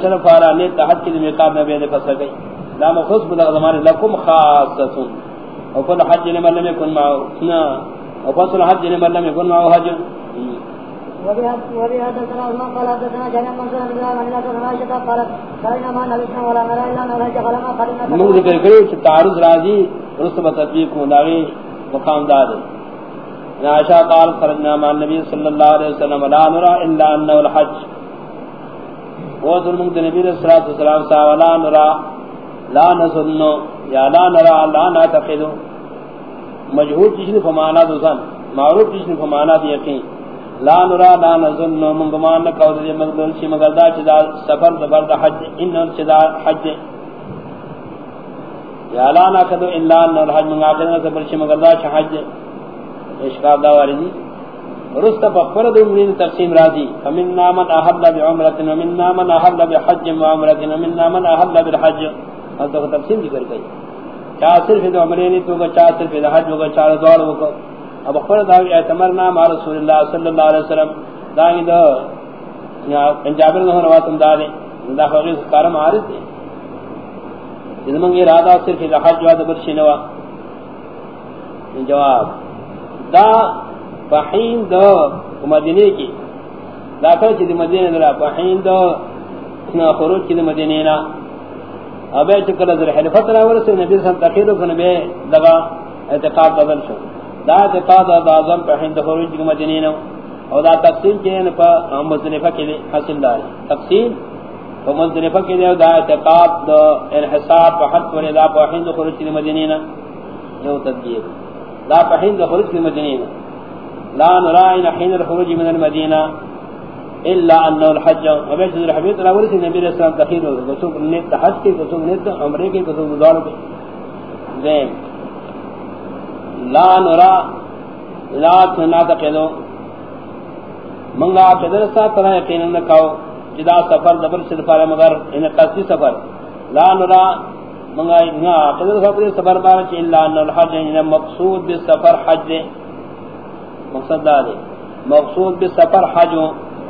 شرف فارا نیت تحت کی دمیقاب نبی دے فصل گئی۔ لا مخصوص بلغ زمان لکم خاصتون۔ اور فصل حج لمن لم يكن معه نا۔ اور فصل حج لمن لم يكن معه حج۔ وبهذا حدثنا عثمان قال حدثنا جميع منصور بن عائشة قالت نرى من رسم مقام دار عائشہ قال خرجنا مع النبي صلى الله عليه وسلم لا نرى الا انه الحج وہ ظلم نبی صلی اللہ علیہ وسلم سا ولا نرى لا نظن یا لا نرى لا نعتقد مجهول جسن فمانا دوسن معروف جسن فمانا یقین لا نرا لا نظن من گمان قول دے مقدور سی مگر دا چدا سفر دبر دا حج ان چدا حج یا لا نا کدو الا ان حج من اخر سفر سی مگر دا حج اشکار دا واردی رست بخبر دو من تقسیم راضی فمن من احل بعمرة ومن من احل بحج وعمرة ومن من احل بالحج. اور تو تقسیم ذکر گئی چاہ صرف دو عمرینی تو چاہ صرف دو حج ہوگا چاہ دوڑ ہوگا. اب اخبر دا اعتمرنا مع رسول اللہ صلی اللہ علیہ وسلم. دا دا جابر نہ رواتم دا دے دا فقیر کارم عارض دے جس منگی ارادہ صرف حج واد برشی نوا. جواب. دا فحین دا مدینے کی دا کر چی دی مدینے دا فحین دا خروج کی دی مدینے نا ابے چکر در حلفت را ورسل نبی صلی اللہ علیہ وسلم تقیدو کنبے دغا اعتقاد بدل شو. دا اعتقاد دا اعظم پر ہند خروج کی مدینین او دا تقسیم کین یعنی پا مزدنفہ کے لیے حاصل داری تقسیم پا مزدنفہ کے لیے دا اعتقاد، دا انحصار پا حد ولی دا پا ہند خروج کی مدینین یو تدگیر لا فحين خروج في المدينة. لا نرى حين الخروج من المدينة إلا أنه الحج. وبيش ذو الحبيب لا ورث النبي صلى الله عليه وسلم تخير وقصوب النت حج كي قصوب النت عمره كي قصوب مدار كي زين. لا نرى، لا تناتا قدو من لا قدر سا طرح يقينا نكاو جدا سفر، دبر سفر، مگر ان قصدی سفر. لا نرى من لا قدر سفر سفر بارك إلا أنه الحج إن مقصود بالسفر حج دے مقصد داري مقصود بالسفر حج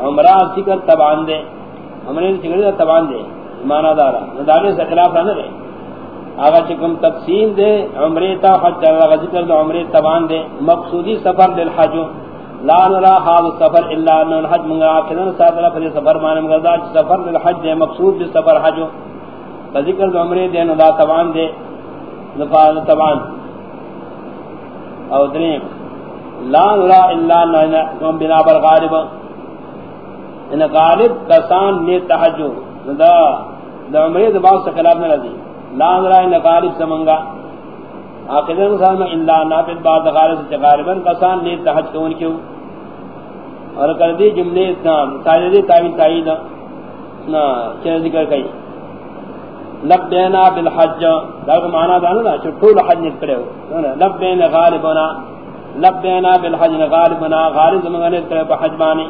عمرہ ذکر تبعان دے۔ عمرہ ذکر تبعان دے۔ مانا دارا، ندارے سے خلاف نہ دے۔ آگا چکم تقسیم دے، عمرہ تا حج چلا ذکر دے عمرہ تبعان دے۔ مقصودی سفر للحج لا نرى هذا السفر الا ان الحج من اخرن سادرا فدی سفر مان مغدا سفر للحج دے مقصود بھی سفر حج ذکر دے عمرہ دے ندا تبعان دے نفاذ تبعان او دریم، لا نرى الا ان بنا بر غالب. ان غالب کسان نے تحجو دا دا عمری دا باس خلاف نہ رضی لا نرا ان غالب سمنگا آخر انسان میں اللہ، نافذ بعد غالب سے غالبا کسان نے تحج کون کیوں؟ اور کر دی جملے اتنا تاجدی تاوین تائید نا چیز ذکر کئی؟ لبینا بالحج. دا کو معنی دانا دا چھو طول حج نیت کرے ہو لبینا غالبنا. لبینا بالحج غالبنا. غالب زمانہ نیت کرے پا حج بانی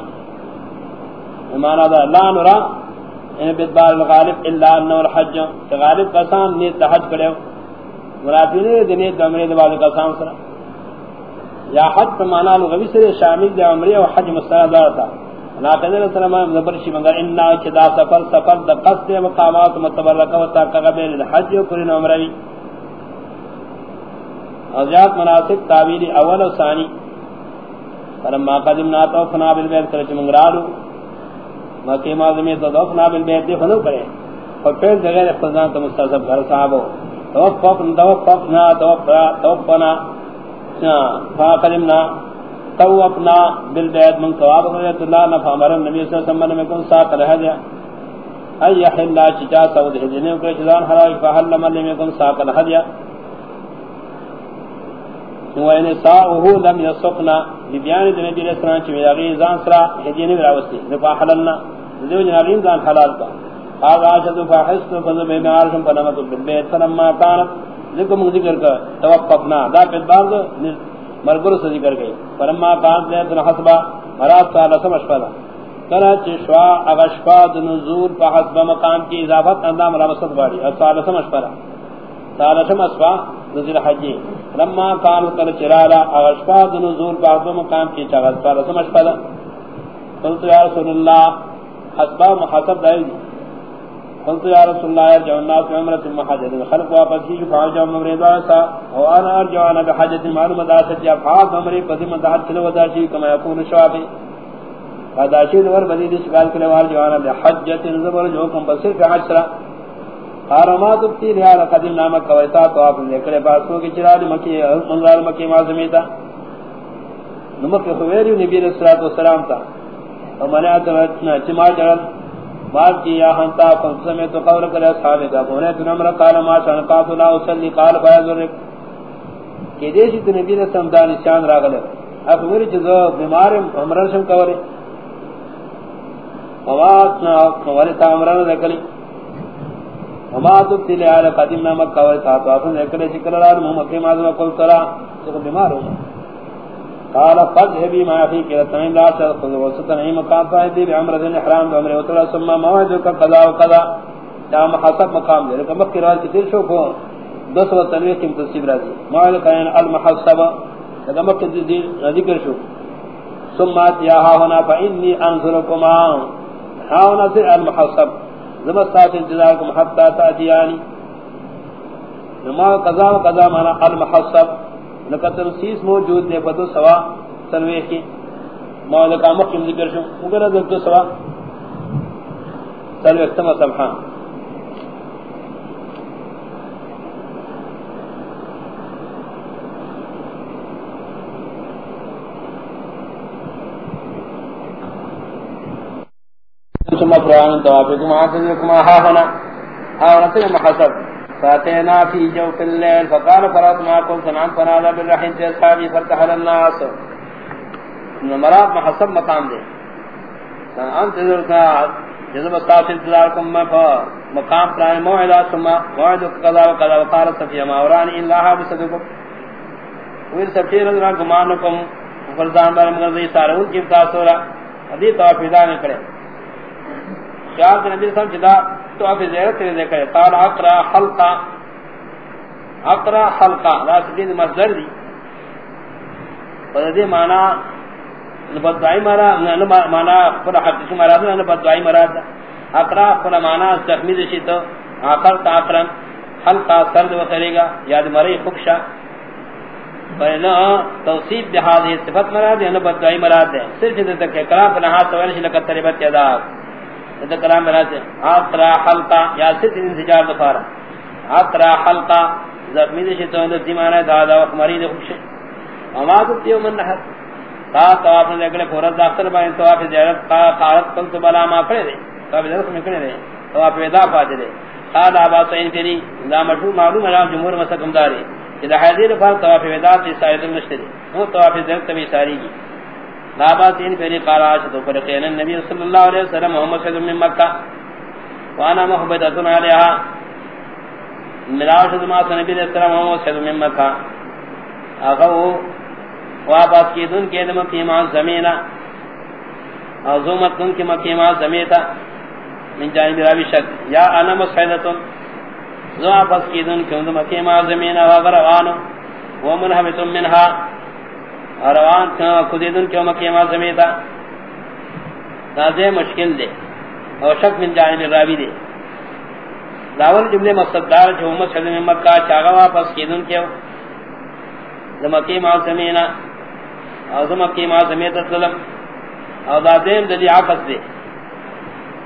مانا دا لا نرا. ان بدبار الغالب الا انه الحج. غالب کسان نے تحج کرے مراتب نے دنے دمرے دے بعد کسان سرا یا حج تو لغوی سے شامل دے عمرے و حج مستند تھا نا قدر سلام زبر شی مگر ان چدا سفر سفر د قصد مقامات متبرکہ و تاقہ بین الحج و کرن عمرے ازیات مناسب تعبیر اول و ثانی۔ فلما قدمنا توفنا بالبیت کرچ منگرالو مکی معظمی تو دوفنا بالبیت دی خنو کرے۔ فپیل دے غیر اخفضان تو مستعصب گھر صحابو توفقنا توفقنا۔ توفقنا فاقدمنا۔ توفنا بالبیت من تواب رضیت اللہ نفع مرم نبی صلی اللہ علیہ وسلم میں کن ساق رہ دیا ای حلا چچا سود حجنے کو چزان حرائی فحل من میں کن ساق رہ دیا وین ساؤه لم يسقنا بیان دے نبی علیہ السلام چ یاغی زان سرا ہجنے راوسی نفا حللنا ذو جنالین زان حلال کا۔ قال اشد فحست فذ بما عارف فنمت بالبيت فلما كان ذکر من ذکر کا توقفنا۔ دا پہ بعد مرگر سے ذکر گئی فلما كان ذات حسبا، مراد تعالی سمجھ پالا کرا چشوا اغشفا نزول فحسب مقام کی اضافت اندام رامسد باری اور تعالی سمجھ پالا تعالی سمجھ پالا نزل حجی لما قال قال چرارا اغشفا نزول بعض مقام کی چغز پر سمجھ پدا. قلت یا رسول اللہ حسبا محاسب دائل قلت یا رسول اللہ ارجع الناس عمرت محجد خلق واپس کی فعال جاؤ ممرین دوارسا وانا ارجع انا بحجت معلوم داست یا فعال ممری قدیم دہت چلو داشی کما یکون شوابی فداشی دور بدید شکال کلوار جوانا بحجت زبر جو کم بسر فی حج سرا حرمات تی ریال قدیم نامہ کویتا تو آپ نے کرے باسو کی چرال مکی منظر مکی معظمی تا نمک خویری نبی علیہ الصلوۃ والسلام تا. اور منع تو چما جڑل مار کی یا ہنتا فنس میں تو قول کرے اصحاب کا بونے تو نمر قال ما شان قات لا اصلي قال فازر کہ دیسی تو نبی نے سمدان شان راغلے اب میری جو بیمار عمرہ شم کورے وات نہ کورے تا عمرہ نہ کلی۔ وما تبتل على قديم مكه وتعطى فن يكره شكل الله مكه ما ذو قل ترى تو بیمار ہو قال قد ابي ما في كده تمام لا تاخذ وسط اي مقام صاحب بعمر بن احرام عمر وترى ثم موعدك قضاء وقضا تام حسب مقام ذلك مكه راج كثير شو کو دس و تنویر کی تصویر راضی موعد کائن المحسب لگا مکہ ذکر شو ثم يا ها هنا فاني انظركما ها هنا المحسب زمستات انتظار کو محبتا تاتیانی نما قضا و قضا مانا المحصب لکتر سیس موجود دے بدو سوا سنوے کی مولا کا مقیم ذکر شو مگر دو سوا سنوے اختمہ سبحان ثم قرآن توافق ما حسنكم ها هنا. ها تجمع حسب فاتحنا في جوف الليل. فقال فرات ما كنت نعم، فنادى بالرحيم في أصحابي فارتحل الناس. مراد محسب مقام دے. انت ذرکا جذب استاثر تلالكم مقام پرانی موعدہ ثم موعد قضا و وقضا وقال صفیہ ماورانی ان لاہا بصدقم ویر صفیہ رضا گمانکم فرزان بار مغرزی سارہون کی ابتاسورا حدیث توافیدہ نے کرے خیال نبی صلی اللہ علیہ وسلم جدا توافی زیرت نے دے کرے قال اقرا حلقا اقرا حلقا لا مصدر دی۔ فضی معنی بدعائی مرا مانا پر حقیقی مراد نہ بدعائی مراد اقرا پر مانا زخمی دشی تو اخر تا اقرن حلقا سرد وخرے گا یاد مری خوبشا فینا توصیب بہذه صفت مراد ہے نہ بدعائی مراد ہے صرف تے تک کہ کلام پر ہاتھ تو نہیں لگا تربت ادا تے کلام مراد ہے اقرا حلقا یا صرف انتجار دفارا اقرا حلقا زخمی دشی تو دی مانا دادا وخمری دے خوبشا وما تبتیو من نحر۔ تا طواف نے اگلے فورت داخل با طواف زیارت کا قارت کل تو بلا ما کرے دے طواف زیارت میں کرے دے طواف ودا پاتے دے قال ابا سعید فری لا مشهور معلوم ہے جمهور مسکم داری اذا حاضر فر طواف ودا کی سائد المشتری وہ طواف زیارت بھی ساری کی لا فری قال عاشت فرقین النبي صلی اللہ علیہ وسلم محمد صلی اللہ علیہ وسلم مکہ. وانا محبتۃ علیہا. ملاوشد ما نبی علیہ السلام محمد صلی اللہ علیہ وسلم مکہ. اگو واپس کی دن کے دم کی ماں زمینہ. عظمت دن کی مکی ماں زمیتا من جانب راوی شک. یا انا مسعدتن زو واپس کی دن کی دم کی ماں زمینہ. وغروان ومنحبت منها روان خودی دن کی مکی ماں زمیتا تازے مشکل دے اور شک من جانب راوی دے۔ داول جملے مقصد دار جو امت صلی اللہ علیہ وسلم چاگا واپس کی دن کیو زمکی ماں زمینہ اعظم کی ما سمیت السلام او دلی عقص دے۔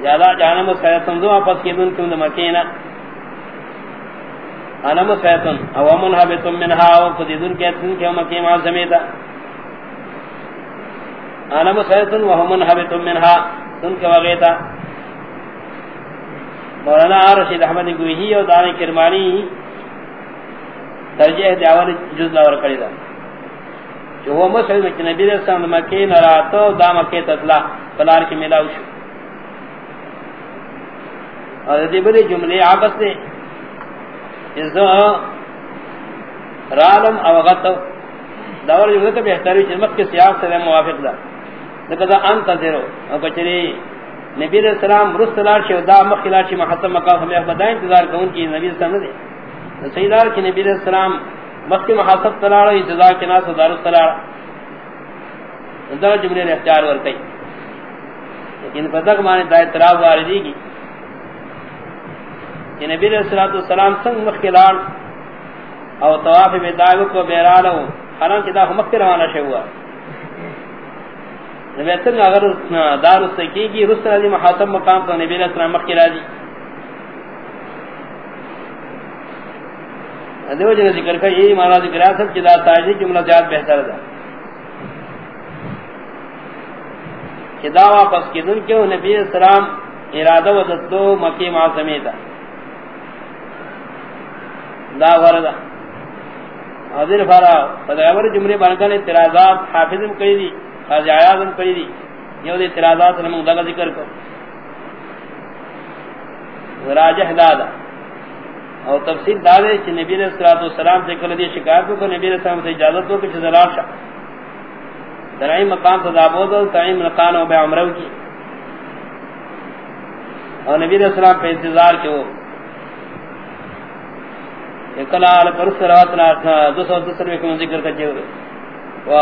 یادا جانم سیتن دو اپس کی دن کم دمکینا انم سیتن او امن حبتم منها او قدیدن کیتن کم مکی ما سمیتا انم سیتن و امن حبتم منها. دن کے وغیتا مولانا رشید احمد گوہی اور دار کرمانی ترجیح دیاور جز لاور کری دا. جو وہ مسلم کہ نبی علیہ السلام مکہ نہ راتو دا مکہ تطلع بلار کی ملاو شو. اور دی بڑی جملے آپس نے اس رالم او غتو دور جو تو بہتری جمت کے سیاق سے موافق دا لکہ انت زیرو. او کچری نبی علیہ السلام رسلار شو دا مخلار شی محتم مقام ہمیں بدائیں انتظار کون کی نبی صلی اللہ علیہ وسلم سیدار کی نبی علیہ السلام مکی محاسب تلاڑا جزا کے ناس دار تلاڑا اندر جملے نے اختیار ور کئی لیکن فتق مانے دا اعتراض واردی کی کہ نبی علیہ الصلوۃ والسلام سنگ مخکلان او طواف بیداغ کو بیرالو حرام کی دا مکہ روانہ شے ہوا نبی سنگ اگر دار سکی کی رسل علی محاسب مقام تو نبی علیہ السلام مخکلا دی دیو جن ذکر کا یہی مانا ذکر ہے سب جدا تاجی جملہ زیاد بہتر ہے کہ دا واپس کی دن کیوں نبی السلام ارادہ و دستو مکی معصمی دا دا وردا حاضر فارا فدعور جملے بانکان اعتراضات حافظم کری دی قاضی عیاضم کری دی. یہ دے اعتراضات نمو دا ذکر کو راجح دادا. اور تفصیل دادے کہ نبی علیہ الصلوۃ والسلام سے کل دی شکایت کو نبی علیہ السلام سے اجازت دو کہ زلال شاہ. درائی مقام سے دابود اور تعین مقام و بے عمرو کی. اور نبی علیہ السلام پہ انتظار کے وہ کلا علی پر صلوات دو سو دو سروے کو ذکر کرتے ہوئے. و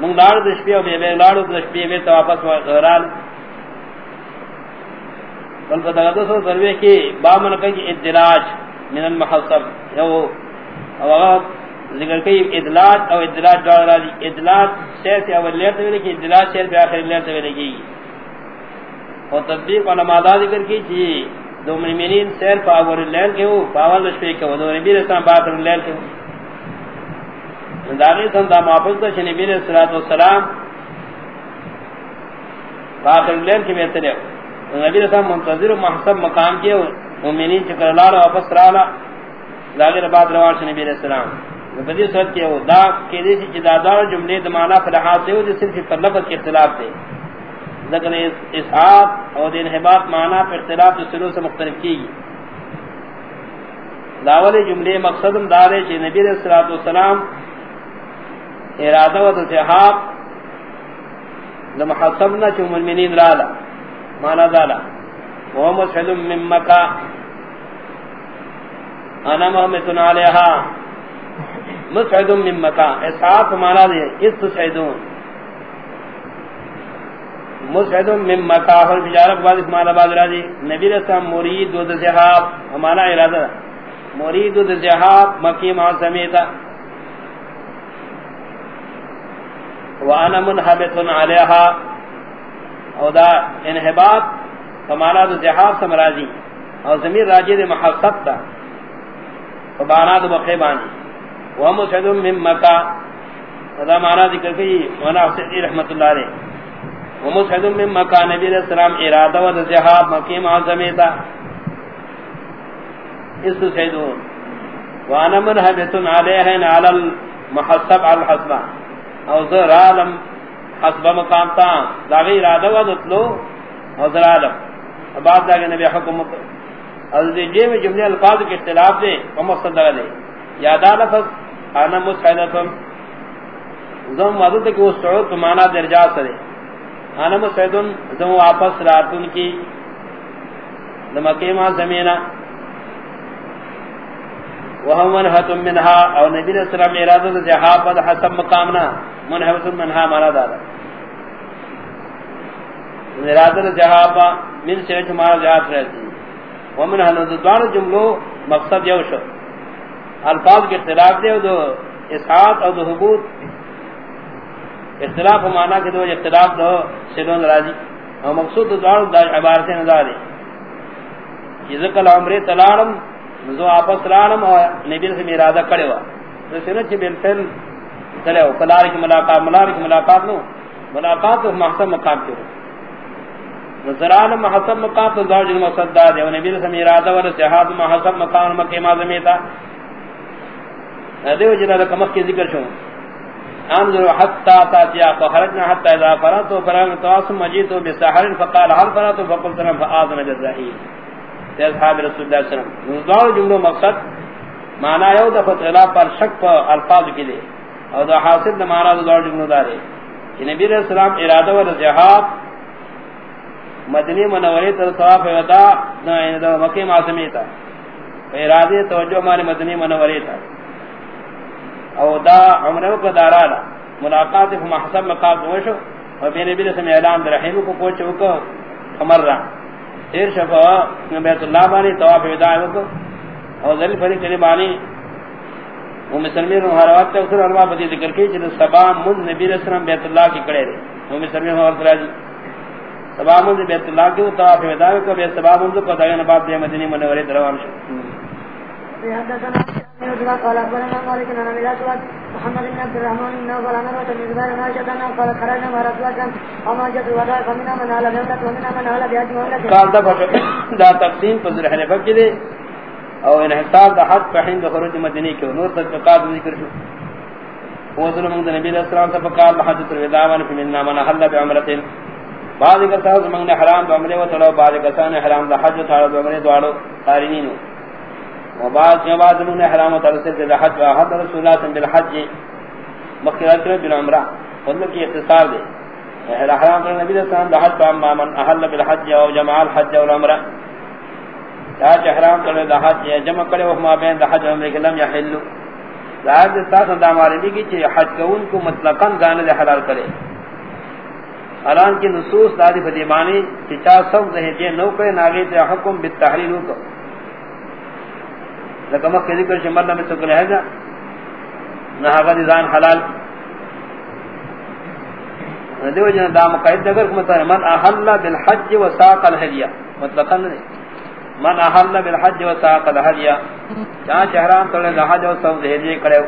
من لاڑ دشپی و بے بے لاڑ دشپی بے تو واپس غرال بل پتہ دو سو سروے کی بامن کا ادراج من المحصب. یو او ذکر کئی ادلاج او ادلاج جوڑ را ادلاج شیر سے اول لیر تولی کی ادلاج شیر پہ آخر لیر تولی کی اور تطبیق وانا مادہ ذکر کی چی دو منمینین سیر پہ اول لیر کے ہو پاول رشپے کے ہو دو نبی رسان پہ آخر لیر کے داغی سن دا محفظ دا چی نبی رسان والسلام پہ آخر لیر کے بہتر ہے نبی رسان منتظر و محصب مقام کے ہو مومنین چکر لالا واپس رالا لاغر بعد روان سے نبی علیہ السلام بدی صورت کے وہ دا کہ دی سی جدادار جملے دمانا فلحات سے وہ جو صرف پر لفظ کے اختلاف تھے لیکن اسحاق اور انحباط معنی پر اختلاف جو سلو سے مختلف کی گی. داول جملے مقصد دارے چھ نبی علیہ الصلوۃ ارادہ و تصحاب اتحاب لمحسبنا چھ مومنین رالا معنی دالا وہ مسلم من مکہ انا محمد علیہا مسعد من مکہ اسحاق معنی دے اس تسعدون مسعد من مکہ اور بجارک بعد اس معنی بعد راضی. نبی علیہ السلام مرید و ذہاب. ہمارا ارادہ مرید و الذهاب مکی ما سمیتا وانا منحبت علیہا۔ او دا انحباط کمانا دو ذهاب سمراجی او زمین راجی دے محصب تا۔ فبانا دو بقیبانی ومسعد من مکہ۔ دا معنی ذکر کی وانا حسین رحمت اللہ علیہ۔ ومسعد من مکہ نبی علیہ السلام ارادہ و ذهاب مکی ما سمیتا اس سیدون وانا منحبتن علیہن علی المحصب علی الحصبہ او ذر عالم حصبہ مقام تا. داغی ارادہ وزتلو او ذر عالم بعد داغی نبی حکم از دیجیے میں جملے الفاظ کے اختلاف دے و ومقصد دے یادا لفظ، انا مسحدتن زم مدد کہ وہ سعود تو معنی درجہ سرے انا مسحدن زم واپس راتن کی نمکیمہ زمینہ وهم منحت منها او نبی علیہ السلام ارادہ جہاد پر حسب مقامنا منحت منها مانا دادا ارادہ جہاد من سے ہمارا جہاد رہتی ومن ہن دوار جملو مقصد یہ شو. الفاظ کے اختلاف دے دو اسحاق اور دو حبوط اختلاف معنی کے دو اختلاف دو سیدون راضی اور مقصود دوار دا عبارتیں نظر دے یہ ذکر عمر تلالم نزو آپس رانم اور نبی سے میرادہ کڑے ہوا تو سنت چھ بالفعل چلے ہو کلار کی ملاقات ملار کی ملاقات نو۔ ملاقات تو محسن مقام کے ہو۔ نظران محسن مقام تو زوج المقصد دا دے نبی سے میرادہ ور صحاب محسن مقام مکہ معظمی تا۔ دیو جنہ کا مکہ ذکر شو۔ انظر حتى تاتيا فخرجنا حتى اذا فرغت فرغت تواصم مجيت بسحر فقال هل فرغت فقلت لهم فآذن جزائي اصحاب رسول اللہ صلی اللہ علیہ وسلم. دو جملوں مقصد، معنی یو دفت غلاف پر شک پر الفاظ کی دے اور دو حاصل دا معنی دا دو جملوں دارے کہ نبی علیہ السلام ارادہ و رجحاب مدنی منوری یعنی تر صواف ودا دا مکی معصمی تا ارادی توجہ ہمارے مدنی منوری تا او دا عمرہ کو دارالا ملاقات فی مقاب دوشو اور بین نبی علیہ السلام اعلان در رحیم کو پوچھو کو خمر رہا تیر شفا بیت اللہ بانی، طواف وداع وکو اور ذل فری کلی بانی۔ وہ مسلمین رو حروات تے اکثر علماء بدی ذکر کی جن سبا من نبی علیہ السلام بیت اللہ کی کڑے رہے۔ وہ مسلمین رو حروات جی۔ سبا من بیت اللہ کی طواف وداع وکو بیت سبا من کو داغن باب دے مدینی منوری دروان شکل قال اخبرنا مالك بن انس محمد بن عبد الرحمن بن نوفل عن عروه بن زبير ما شدنا قال خرجنا مع رسول الله وما جاء الوداع فمنا من على بيوتة ومنا من على بيات مولته قال ده دا تقسیم فضل حنفہ کی دے او انحصار دا حد فحین دا خروج مدنی کے نور تدقیقات ذکر شو. وصل من نبی علیہ السلام سے فقال حجۃ الوداع من فمنا من حل بعمرۃ بعض کا صاحب من حرام بعمرہ و طلب بعض کا حرام دا حج تھا بعمرہ دوالو قارینین وبعض جواز من احرام ترسل الحج وحد رسول الله بالحج مخرج بالعمرہ قلنا کی اختصار دے۔ احرام کرنے نبی صلی اللہ علیہ وسلم حج فاما من احل بالحج او جمع الحج والعمرہ تاج احرام کرنے حج جمع کرے وہ ما بین حج عمرہ کے لم يحل ظاہر ساتھ ہمارے بھی کہ حج کو ان کو مطلقاً گانے دے حلال کرے۔ الان کی نصوص دادی فدیمانی کہ چا سب رہے جے نو کرے ناگے حکم بالتحلیل کو لکم کے ذکر شمال میں سکل ہے جا نہ غد زان حلال. دیو جن دا مقید اگر کو مطلب من احل بالحج وساق الهديه مطلقاً نہیں من احل بالحج وساق الهديه جہاں چہران تو حج و سوق ہدیہ کرے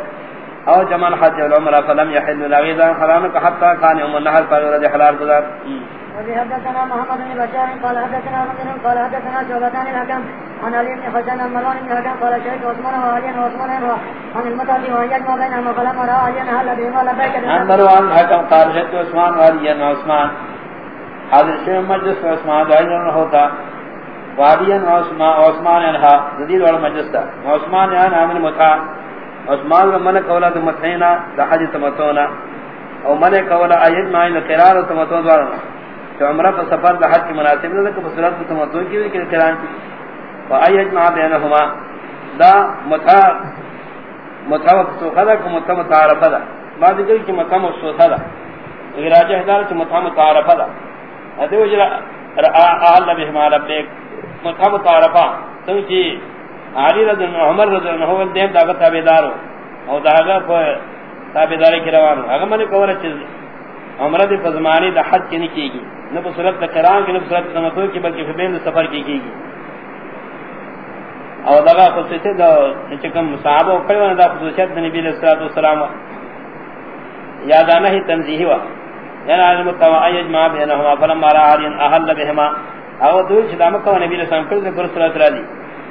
او جمال حج والعمرہ فلم يحل لغيظا حرام کا حتى كان يوم النحر پر رضی حلال گزار. وبهدثنا محمد بن بشار قال حدثنا مسلم قال حدثنا شعبتان الحكم عن علي بن حسن مروان بن قال شهدت عثمان وعليا وعثمان عن المتعب وان يجمع بينهما فلما راى عليا هل بهما لبيك عن مروان حكم قال شهدت عثمان وعليا وعثمان حاضر شيء مجلس عثمان دائما ہوتا. وعليا وعثمان انها جديد ولا مجلس وعثمان ان عامل متع عثمان من قولا متونا او من قولا ايد ما ان قرار کہ عمرہ پر سفر لحد کی مناسب نہ کہ بصورت تمتع کی کہ قران کی. وایج ما بینهما دا متا متا تو خدا کو متا متعارف دا۔ بعد کہ کہ متا مشوتا دا۔ اراجہ دار کہ متا متعارف دا۔ ادو جرا اہل بهما ربک متا متعارف تو جی علی رضی اللہ عمر رضی اللہ عنہ دیم دا تابعدار او دا کو تابعداری کی روان اگر من کو چیز عمرہ دی فزمانی دا حج کی نہیں کی گی نہ بصورت کرام کی، نہ بصورت تمتع کی، بلکہ فبین سفر کی کی گی او دغه خصوصیت دا چې کوم صحابه او کله دا خصوصیت د نبی صلی الله علیه وسلم یاد نه تنزیه وا یعنی علم توا ایجما بینهما، فلما را علی اهل بهما. او دوی چې دمه کو نبی صلی الله علیه وسلم پر صلوات علی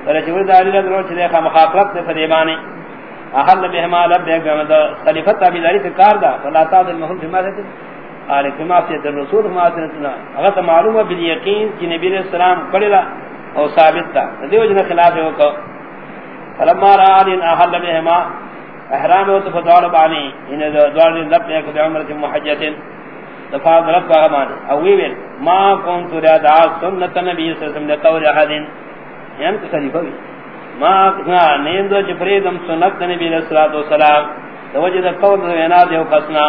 ور چې ور دالی له چې د مخاطبت په دیبانه اهل بهما لب د خلیفۃ ابي داری سے کار دا ولا تعد المهم بما ذات قال كما في الرسول ما سنتنا هغه معلومه بالیقین چې نبی صلی الله علیه وسلم کړه او ثابت تھا دیو جن خلاف ہو کو فلما را ان احل بهما، احرام و تفضل بانی ان دوار دین لب ایک عمرہ محجۃ دفاع رب غمان او وی ما كنت ردا سنت نبی صلی اللہ علیہ وسلم نے قول احد یعنی یم خلیفہ ما نا نیند جبریدم سنت نبی صلی اللہ علیہ وسلم توجد قول وینا دیو قسنا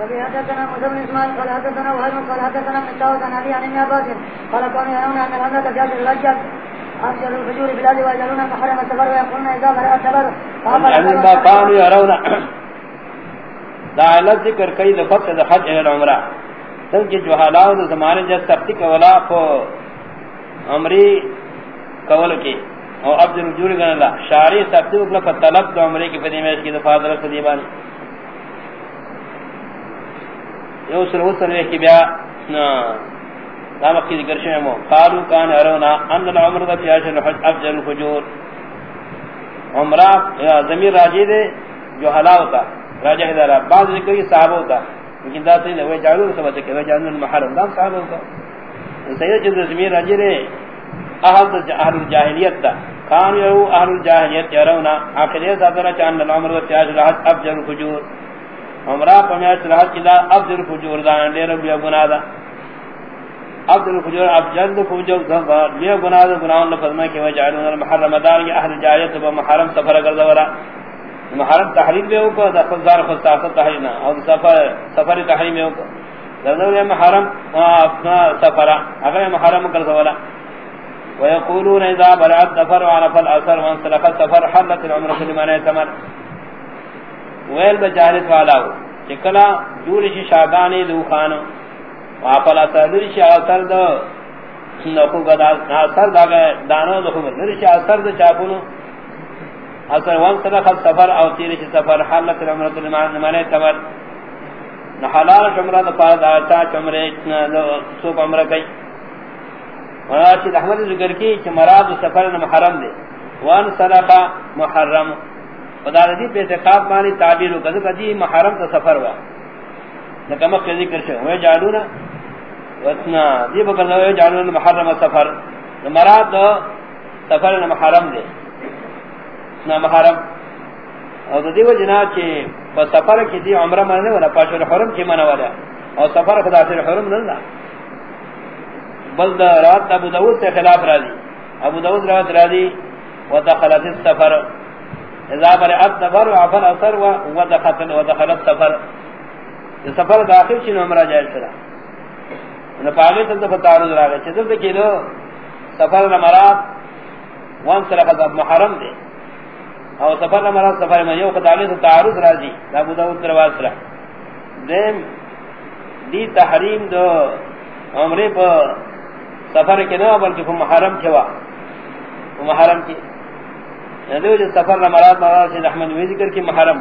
وفي حدثنا موسى بن اسماعيل قال حدثنا وهب قال حدثنا من داود عن ابي عن ابن عباس قال كانوا يرون ان الهمزه في هذه الرجل افجر الفجور بلاد ويجعلون محرم السفر ويقولون اذا بلغ السفر فقال كانوا يرون. دا علت ذکر کئی دفت دا حج اہل عمرہ. تنکی جو حالاو دا زمانے جس سختی کولا عمری کی. او عبد الرجور گن اللہ شاری سختی اکلا فتلب دا عمری کی فدیمیش کی دفات رکھ دیبانی. یو سر وصل ہے کہ بیا، نا مکی ذکر شے مو. قالو کان ارونا ان العمر ذا فی اشهر الحج افضل الفجور. عمرہ ضمیر راجی دے، جو حلا ہوتا راجہ ادارہ بعض ذکر یہ صحابہ ہوتا، لیکن دا صحیح وہ جانو سب سے کہ جانو المحرم دا صحابہ ہوتا. سید جن ضمیر راجی دے، اہل اہل الجاہلیت دا کان یو اہل الجاہلیت یرونا اخر یہ ذکر چان العمر ذا فی اشهر الحج افضل الفجور. عمرہ پمیاش رات کی دا افضل فجور دا لے رب یا گناہ دا۔ افضل فجور افضل فجور دا لے گناہ دا گناہ اللہ فرمائے کہ وجعلون المحرم دار کی اہل جایت و محرم سفر کر دورا محرم تحریم بے اوکا دا خزار خصاصت تحریمنا اور سفر سفر تحریم بے اوکا دردور یا محرم سفر، اگر محرم کر دورا ويقولون اذا برعت سفر وعرف الاثر وانسلق السفر حلت العمر لمن يتمر ویل بجارت والا ہو چکلا جوڑی شی شاگانی دو خانو واپلا سردر شی آسر دو نخو گدا آسر دا دانو دخو گدا شی آسر دو چاپونو. اثر وان صدق السفر او تیر شی سفر، حالت العمرت لمانے تمر نحلال شمرہ دا پارد آتا چمرے سوپ عمرہ کئی وناشید احمد ذکر کی چھ مراد سفر محرم دے وان صدق محرم. خدا دی پہ اعتقاد مانی تعبیر و کذب دی محرم کا سفر وا نکم کے ذکر سے ہوئے جالونا واتنا دی بکر ہوئے جالونا محرم سفر. مراد سفر نہ محرم دے نہ محرم. اور دی وہ جنا کہ سفر کی دی عمرہ منے والا پاشر حرم کی منا والا اور سفر خدا سے حرم نہ بل دا رات ابو داؤد سے خلاف راضی ابو داؤد روایت راضی ودخلت السفر. اذا برعت سفر وعفل اثر ودخل ودخل السفر سفر. داخل شنو عمرہ جائز کرا انہا پاگے تلتا فتعرض راگے چھے دلتا کیلو سفر نمرات وان سرقت محرم دے او سفر نمرات سفر میں یو خدالی تو تعرض راجی ابو داود درواز رہ دیم، دی تحریم دو عمرے پا سفر کے نو بلکہ محرم کھوا محرم کی ندیو جو سفر نہ مراد سے احمد وی ذکر کی محرم.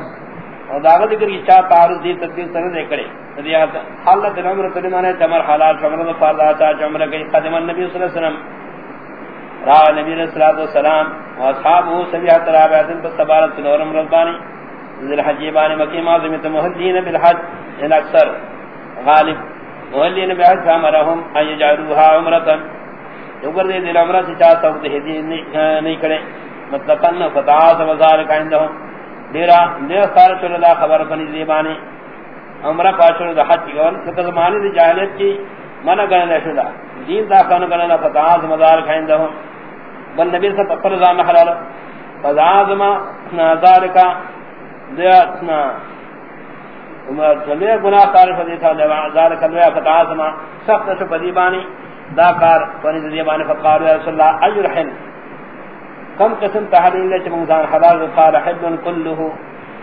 اور دعوت ذکر کی چا تعارض دی تدبیر سن دے کرے. ندی حالت العمر کلمہ تمر حلال عمر فرض آتا عمر کے قدم النبی صلی اللہ علیہ وسلم. را نبی صلی اللہ علیہ وسلم واصحابہ سبیہ ترابعات بسبارت نورم رضبانی ذل حجیبان مکی معظمت محلین بالحج. ان اکثر غالب محلین بالحج فامرهم ان یجعلوها عمرتا. اوپر دے دل عمرہ سے چاہتا ہوں دہدی نہیں کرے. مطلقا فتعاس وزارک عندهم. دیرا دیر سار چلو دا خبر بنی زیبانی. عمرہ پاشر دا حج کی اور زمانی دی جاہلیت کی منع کرنے شدہ. دین دا خان کرنے فتعاس وزارک عندهم. بل نبی سے تقبل زام حلال. فزعازم ذالکا دیاتنا وما جميع گناہ کار فدی تھا ذالک الویا فتعازم سخت شو پدیبانی دا کار فنی دیبانی فقال یا رسول اللہ ایرحن کم قسم تحلیل لے چمزان حلال قال حل كله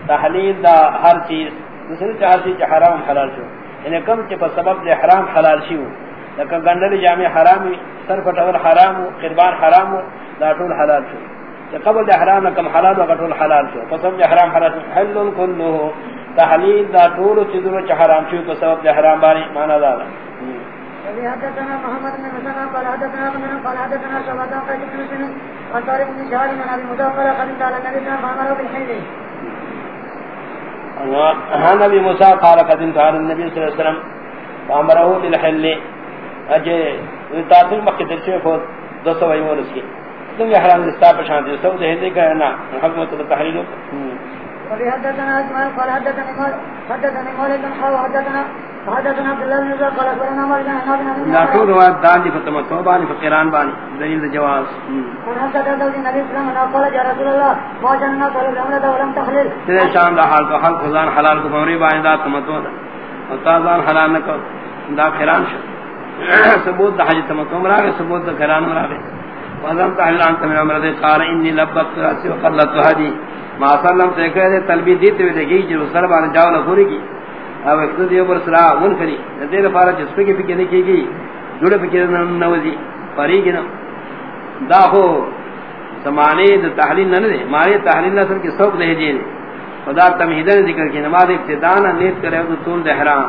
تحلیل دا ہر چیز. دوسری چاہر چیز حرام حلال شو. یعنی کم چی پر سبب دے حرام حلال شو لیکن گندل جامع حرامی صرف اول حرام قربان حرام دا طول حلال شو. قبل دے حرام کم حلال و طول حلال شو. پس فسبب حرام حلال شو. حل كله تحلیل دا طول چیزوں چ حرام شو کو سبب حرام بانی معنی دا حدثنا محمد بن مسلم قال حدثنا ابن قال حدثنا شعبة قال ابن سنن عن طارق بن شهر من ابي مدافر قال قال النبي صلى الله عليه وسلم بالحل عن ابي موسى قال قد قال النبي صلى الله عليه وسلم فامره بالحل. اجے تاتل مکہ درچے کو دو سو ایون اس کی تم یہ حرام دستا پہچان دے سب دے کہ نا. حکمت تحلیل حدثنا اسماعيل قال حدثنا مالك حدثنا حاوى حدثنا لا تو روایت دان دی فتم توبہ نے فقیران بانی دلیل جواز تیرے شان دا حال کو حال خزان حلال کو فوری بانی دا تمتو دا. تازان حلال نہ کو دا خیران شو. ثبوت دا حج تمتو مرا کے ثبوت دا خیران مرا کے وزم تحلل انت من عمره قال اني لبت راسي وقلت هدي ما سلم سے کہہ دے تلبی دیتے ہوئے دیکھی جو سر بان جاؤ نہ پوری کی اب ایک تو دیو پر سلا من کری. دیر پارا جس پہ کی فکر نہیں کی گئی جڑے فکر نہ وزی پری دا ہو زمانے دا تحلیل نہ دے مارے تحلیل نہ سن کے سوق لے جی خدا تمہیدن ذکر کی، نماز ابتدانا نیت کرے تو طول دہرام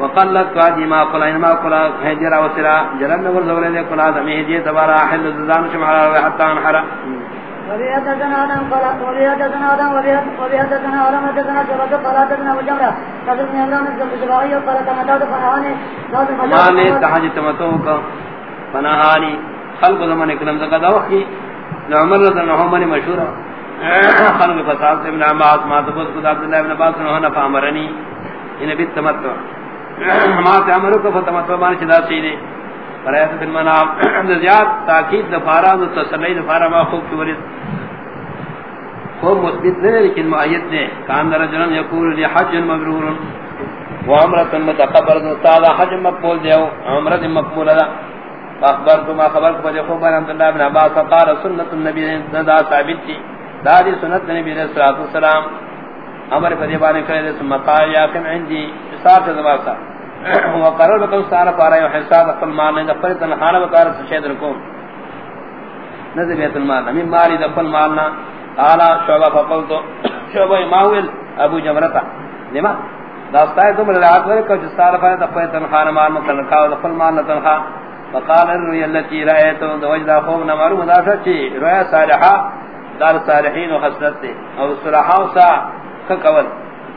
وقلت قادی ما قلا، انما قلا حجرا وسرا جلن نور زولے دے قلا دمے جے تبارا، حل زدان شمعرا حتى انحرا وبيحدثنا آدم قال آدم آدم حدثنا شبكة قال حدثنا تمتعت فنهاني کا فنهاني خلق زمان اکرم زکا دا وقتی نعمر رضا نحومنی مشہورا خلق فساد سے ابن عماد ما تبوز قد عبداللہ ابن عباس نحونا فامرنی انہیں بیت تمتع ما تعملو کا فتمتع بانی چدا سیدے فرایت فی المنام. زیاد تاکید دفارا و تسلی دفارا ما خوب کی ورد خوب مثبت نہیں لیکن معید نے کان در جنن یقول لی حج مبرور. و عمرت متقبر استاد حج مقبول دیو عمرت مقبول دا اخبر تو ما خبر کو جو خوب. رحمت اللہ ابن عباس قال سنت النبی دا ثابت تھی دا دی سنت نبی علیہ الصلوۃ والسلام. امر پر یہ بانے کرے ثم قال، یا کم عندي. صاحب زباسا وقرر بکن سارا پارا یو حساب اقل مال نہیں دفل تنخانہ بکارا سشید رکو نظر بیت المال نمی مالی دفل مالنا قالا شعبہ فقلتو شعبہ ماویل ابو جمرتا۔ لما داستای تم رلعات ورکو جس سارا پارا دفل تنخانہ مال مکنرکاو دفل مالنا تنخا فقال الرؤيا التي رأيته دوجد خوف نمارو مدافع چی رؤيا صالحا دار صالحین و خسرت او صلحاو سا، ککول۔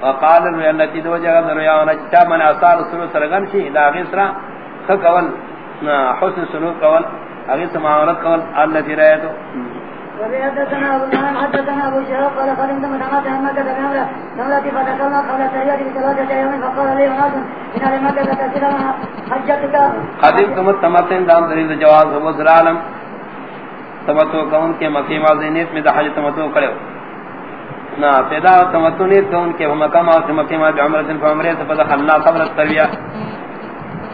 وقال ان التي دو جگہ دریا ونا چا من اثار سلو سرگن شي لا غسرا خقول حسن سلوک قول اگے سماورت قول التي رايتو وبيحدثنا ابو نعم حدثنا ابو شهاب قال قدمت من عمد احمد بن نملة فتكلنا قبل سيئة بثلاثة ايام فقال لي وناس ان لمكة تسير حجتك. قدمت متمتن دام دلیل جواز ابو العالم تمتو کون کے مکی معظینیت میں دا حج تمتو کرے نا، پیدا تمتن تو ان کے مقام اور مکہ میں عمرہ دن عمرہ سے پتہ خلنا قبل الترویہ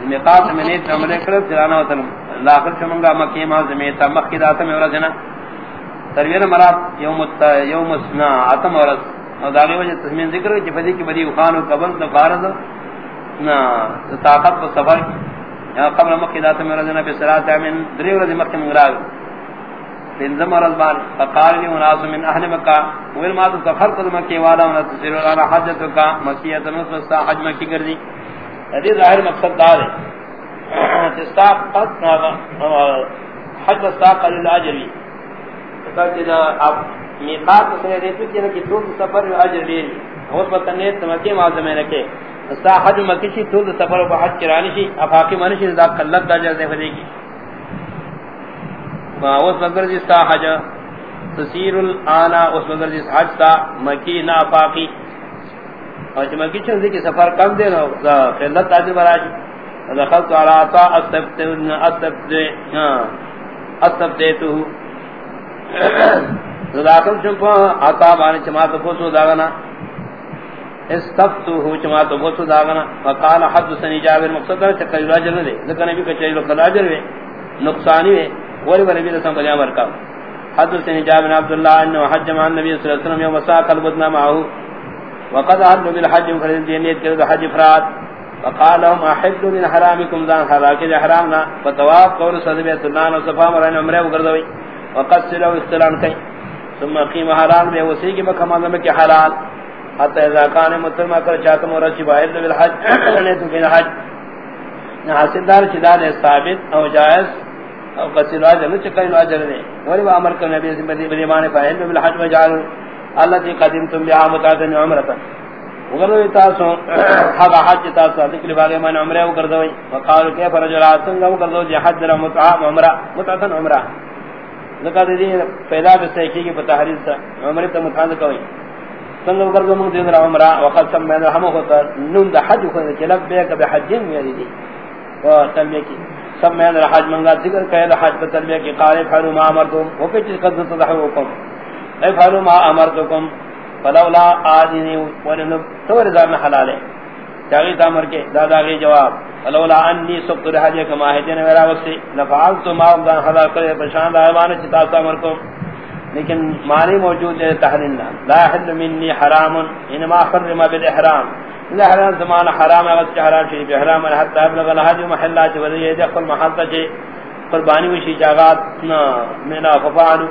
میقات میں نے عمرہ کرے جانا ہوتا لاخر چمنگا مکہ میں زمین تا مکہ دات میں ورا جنا ترویہ مراد یوم یوم سنا اتم ورس اور داغی وجہ تسمین ذکر کہ فدی کی بڑی خان و قبل نہ فارض نا طاقت و سفر قبل مکہ دات میں ورا جنا بے صلات من دریو مکہ میں بنزم رضبان فقال لي مناس من اهل مكه ويل ما تفخر قد مكه والا من تسير على حجتك مكيه نصف حج مكه کردی۔ هذه ظاہر مقصد دار ہے تستاق قد حج ساق للاجر کہ اب میقات سے دیتے کہ تو سفر اجر دی اور پتنے تمکے معظم ہے کہ سا حج مکی شی تو سفر و حج کرانی شی افاقی منشی ذا کلت دا جے دے گی ما اس مگر جس کا حج، تسیر الانا اس مگر جس حج تا مکی نا افاقی اور جمع کی چند کی سفر کم دے، نو قلت تاجر براج. دخلت على عطاء استفت استفت استفت ہاں، تو۔ داخل چنکو عطا بانی چما تو پوسو داغنا۔ استفتو ہو چما تو پوسو داغنا۔ فقال حدثني جابر مقصد ہے کہ راجر نے ذکر نبی کا چیلو خلاجر ہے نقصانی ہے ولی نبی رسول اللہ علیہ وسلم حدثني جابر عبد الله انه حج مع النبي صلى الله عليه وسلم يوم ساق البدن معه. وقد عرض بالحج فرد دینیت کرد حج فراد وقال لهم احد من حرامكم ذان حراك احرامنا فتواف قول صدی بیت اللہ و صفا مرین عمرہ وگردوی. وقد سلو استلان کئی. ثم قیم حرام بے وسی کی بکمان دمک حلال. حتی اذا کان مترمہ کر چاہتم ورچی باہر بالحج. نیتو کین حج. حاصل دار چدار ثابت او جائز. او قصیر واجر نچکین واجر نے ولی با عمر کرنے نبی سے بدی مانے فاہل بالحج وجعلوا التي قدمتم بها متعدن عمره وغلو تاسو هذا حج تاسو ذکر باغ من عمره وکردوی وقالوا كيف رجلات سنگو کردو جی حج در متع عمره متعدن عمره. ذکر دی پہلا بستیکی کی بتحریر سے عمره ته متعدن کوي سنگو کردو من دین عمره. وقد سمعنا هم ہوتا نون د حج کو کلب بے کبه حجین دی و تلبیہ کی سب سمعنا الحج من ذکر کہے کہ حج بتلبیہ کی قال فعلوا ما امرتم وكيف قد تضحوا افعلوا ما امرتكم فلولا آدنی ولن تور زام حلال ہے چاہیے تامر کے دادا کے جواب، فلولا انی سبت رہجے کما ہے۔ جن میرا وقت لفعلت ما امدان حلال کرے پرشان دائمان چتا تامر کو۔ لیکن معنی موجود ہے تحریم لا حل منی حرام، انما حرم بالاحرام لا زمان حرام اگر وقت حرام شریف حرام ہے حتی ابلغ الحج محلات وذی دخل محلات قربانی وشی جاغات مینا ففعلوا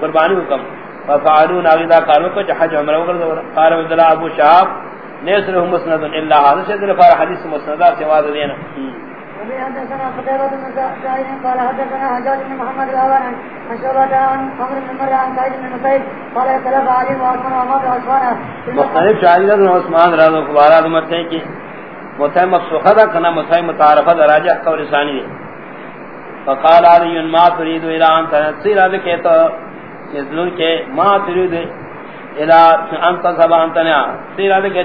قربانی حکم ففعلوا ناغدا قالوا کو حج عمرہ وغیرہ قال عبد الله ابو شعب ليس له مسند الا هذا. شيء ذكر فار حديث مسند سے دینا حدثنا قتيبة بن سعيد قال حدثنا حجاج بن محمد الأول عن شعبة عن عمرو بن مرة عن سعيد بن قال اختلف علي وعثمان وعمر وعثمان مختلف شاهد بن عثمان رضي الله عنه مرتے کہ متهم مفسوخہ کنا متهم متعارفہ راجع قول ثانی فقال علي ما تريد الى ان تنصير هذا کہتا یذلون کے ما تريد الى انت سبا انتنا تیرا دے کہ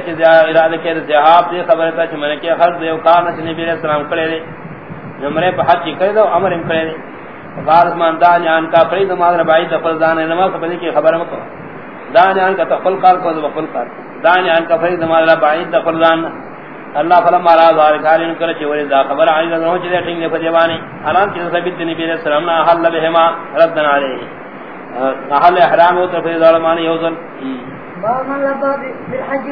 ارادہ کے ذہاب دی خبر تا کہ میں کہ ہر دیو کان نبی علیہ السلام کرے دے نمرے پہ حج کرے دو امر ان کرے دے بعد مان دا جان کا فرید مادر بائی دفل دان نما کو کی خبر مکو. دا جان کا تفل کار کو دفل کار. دا جان کا فرید مادر بائی دفل دان. اللہ فلم مارا دار کارین کر چ وری دا خبر آئی نو چ دے ٹنگ دے فجوانی الان کی ثابت نبی علیہ السلام نہ حل بہما ردنا علیہ احل احرام ہو تو پھر ظالمانی ہو ظلم من لبا بالحج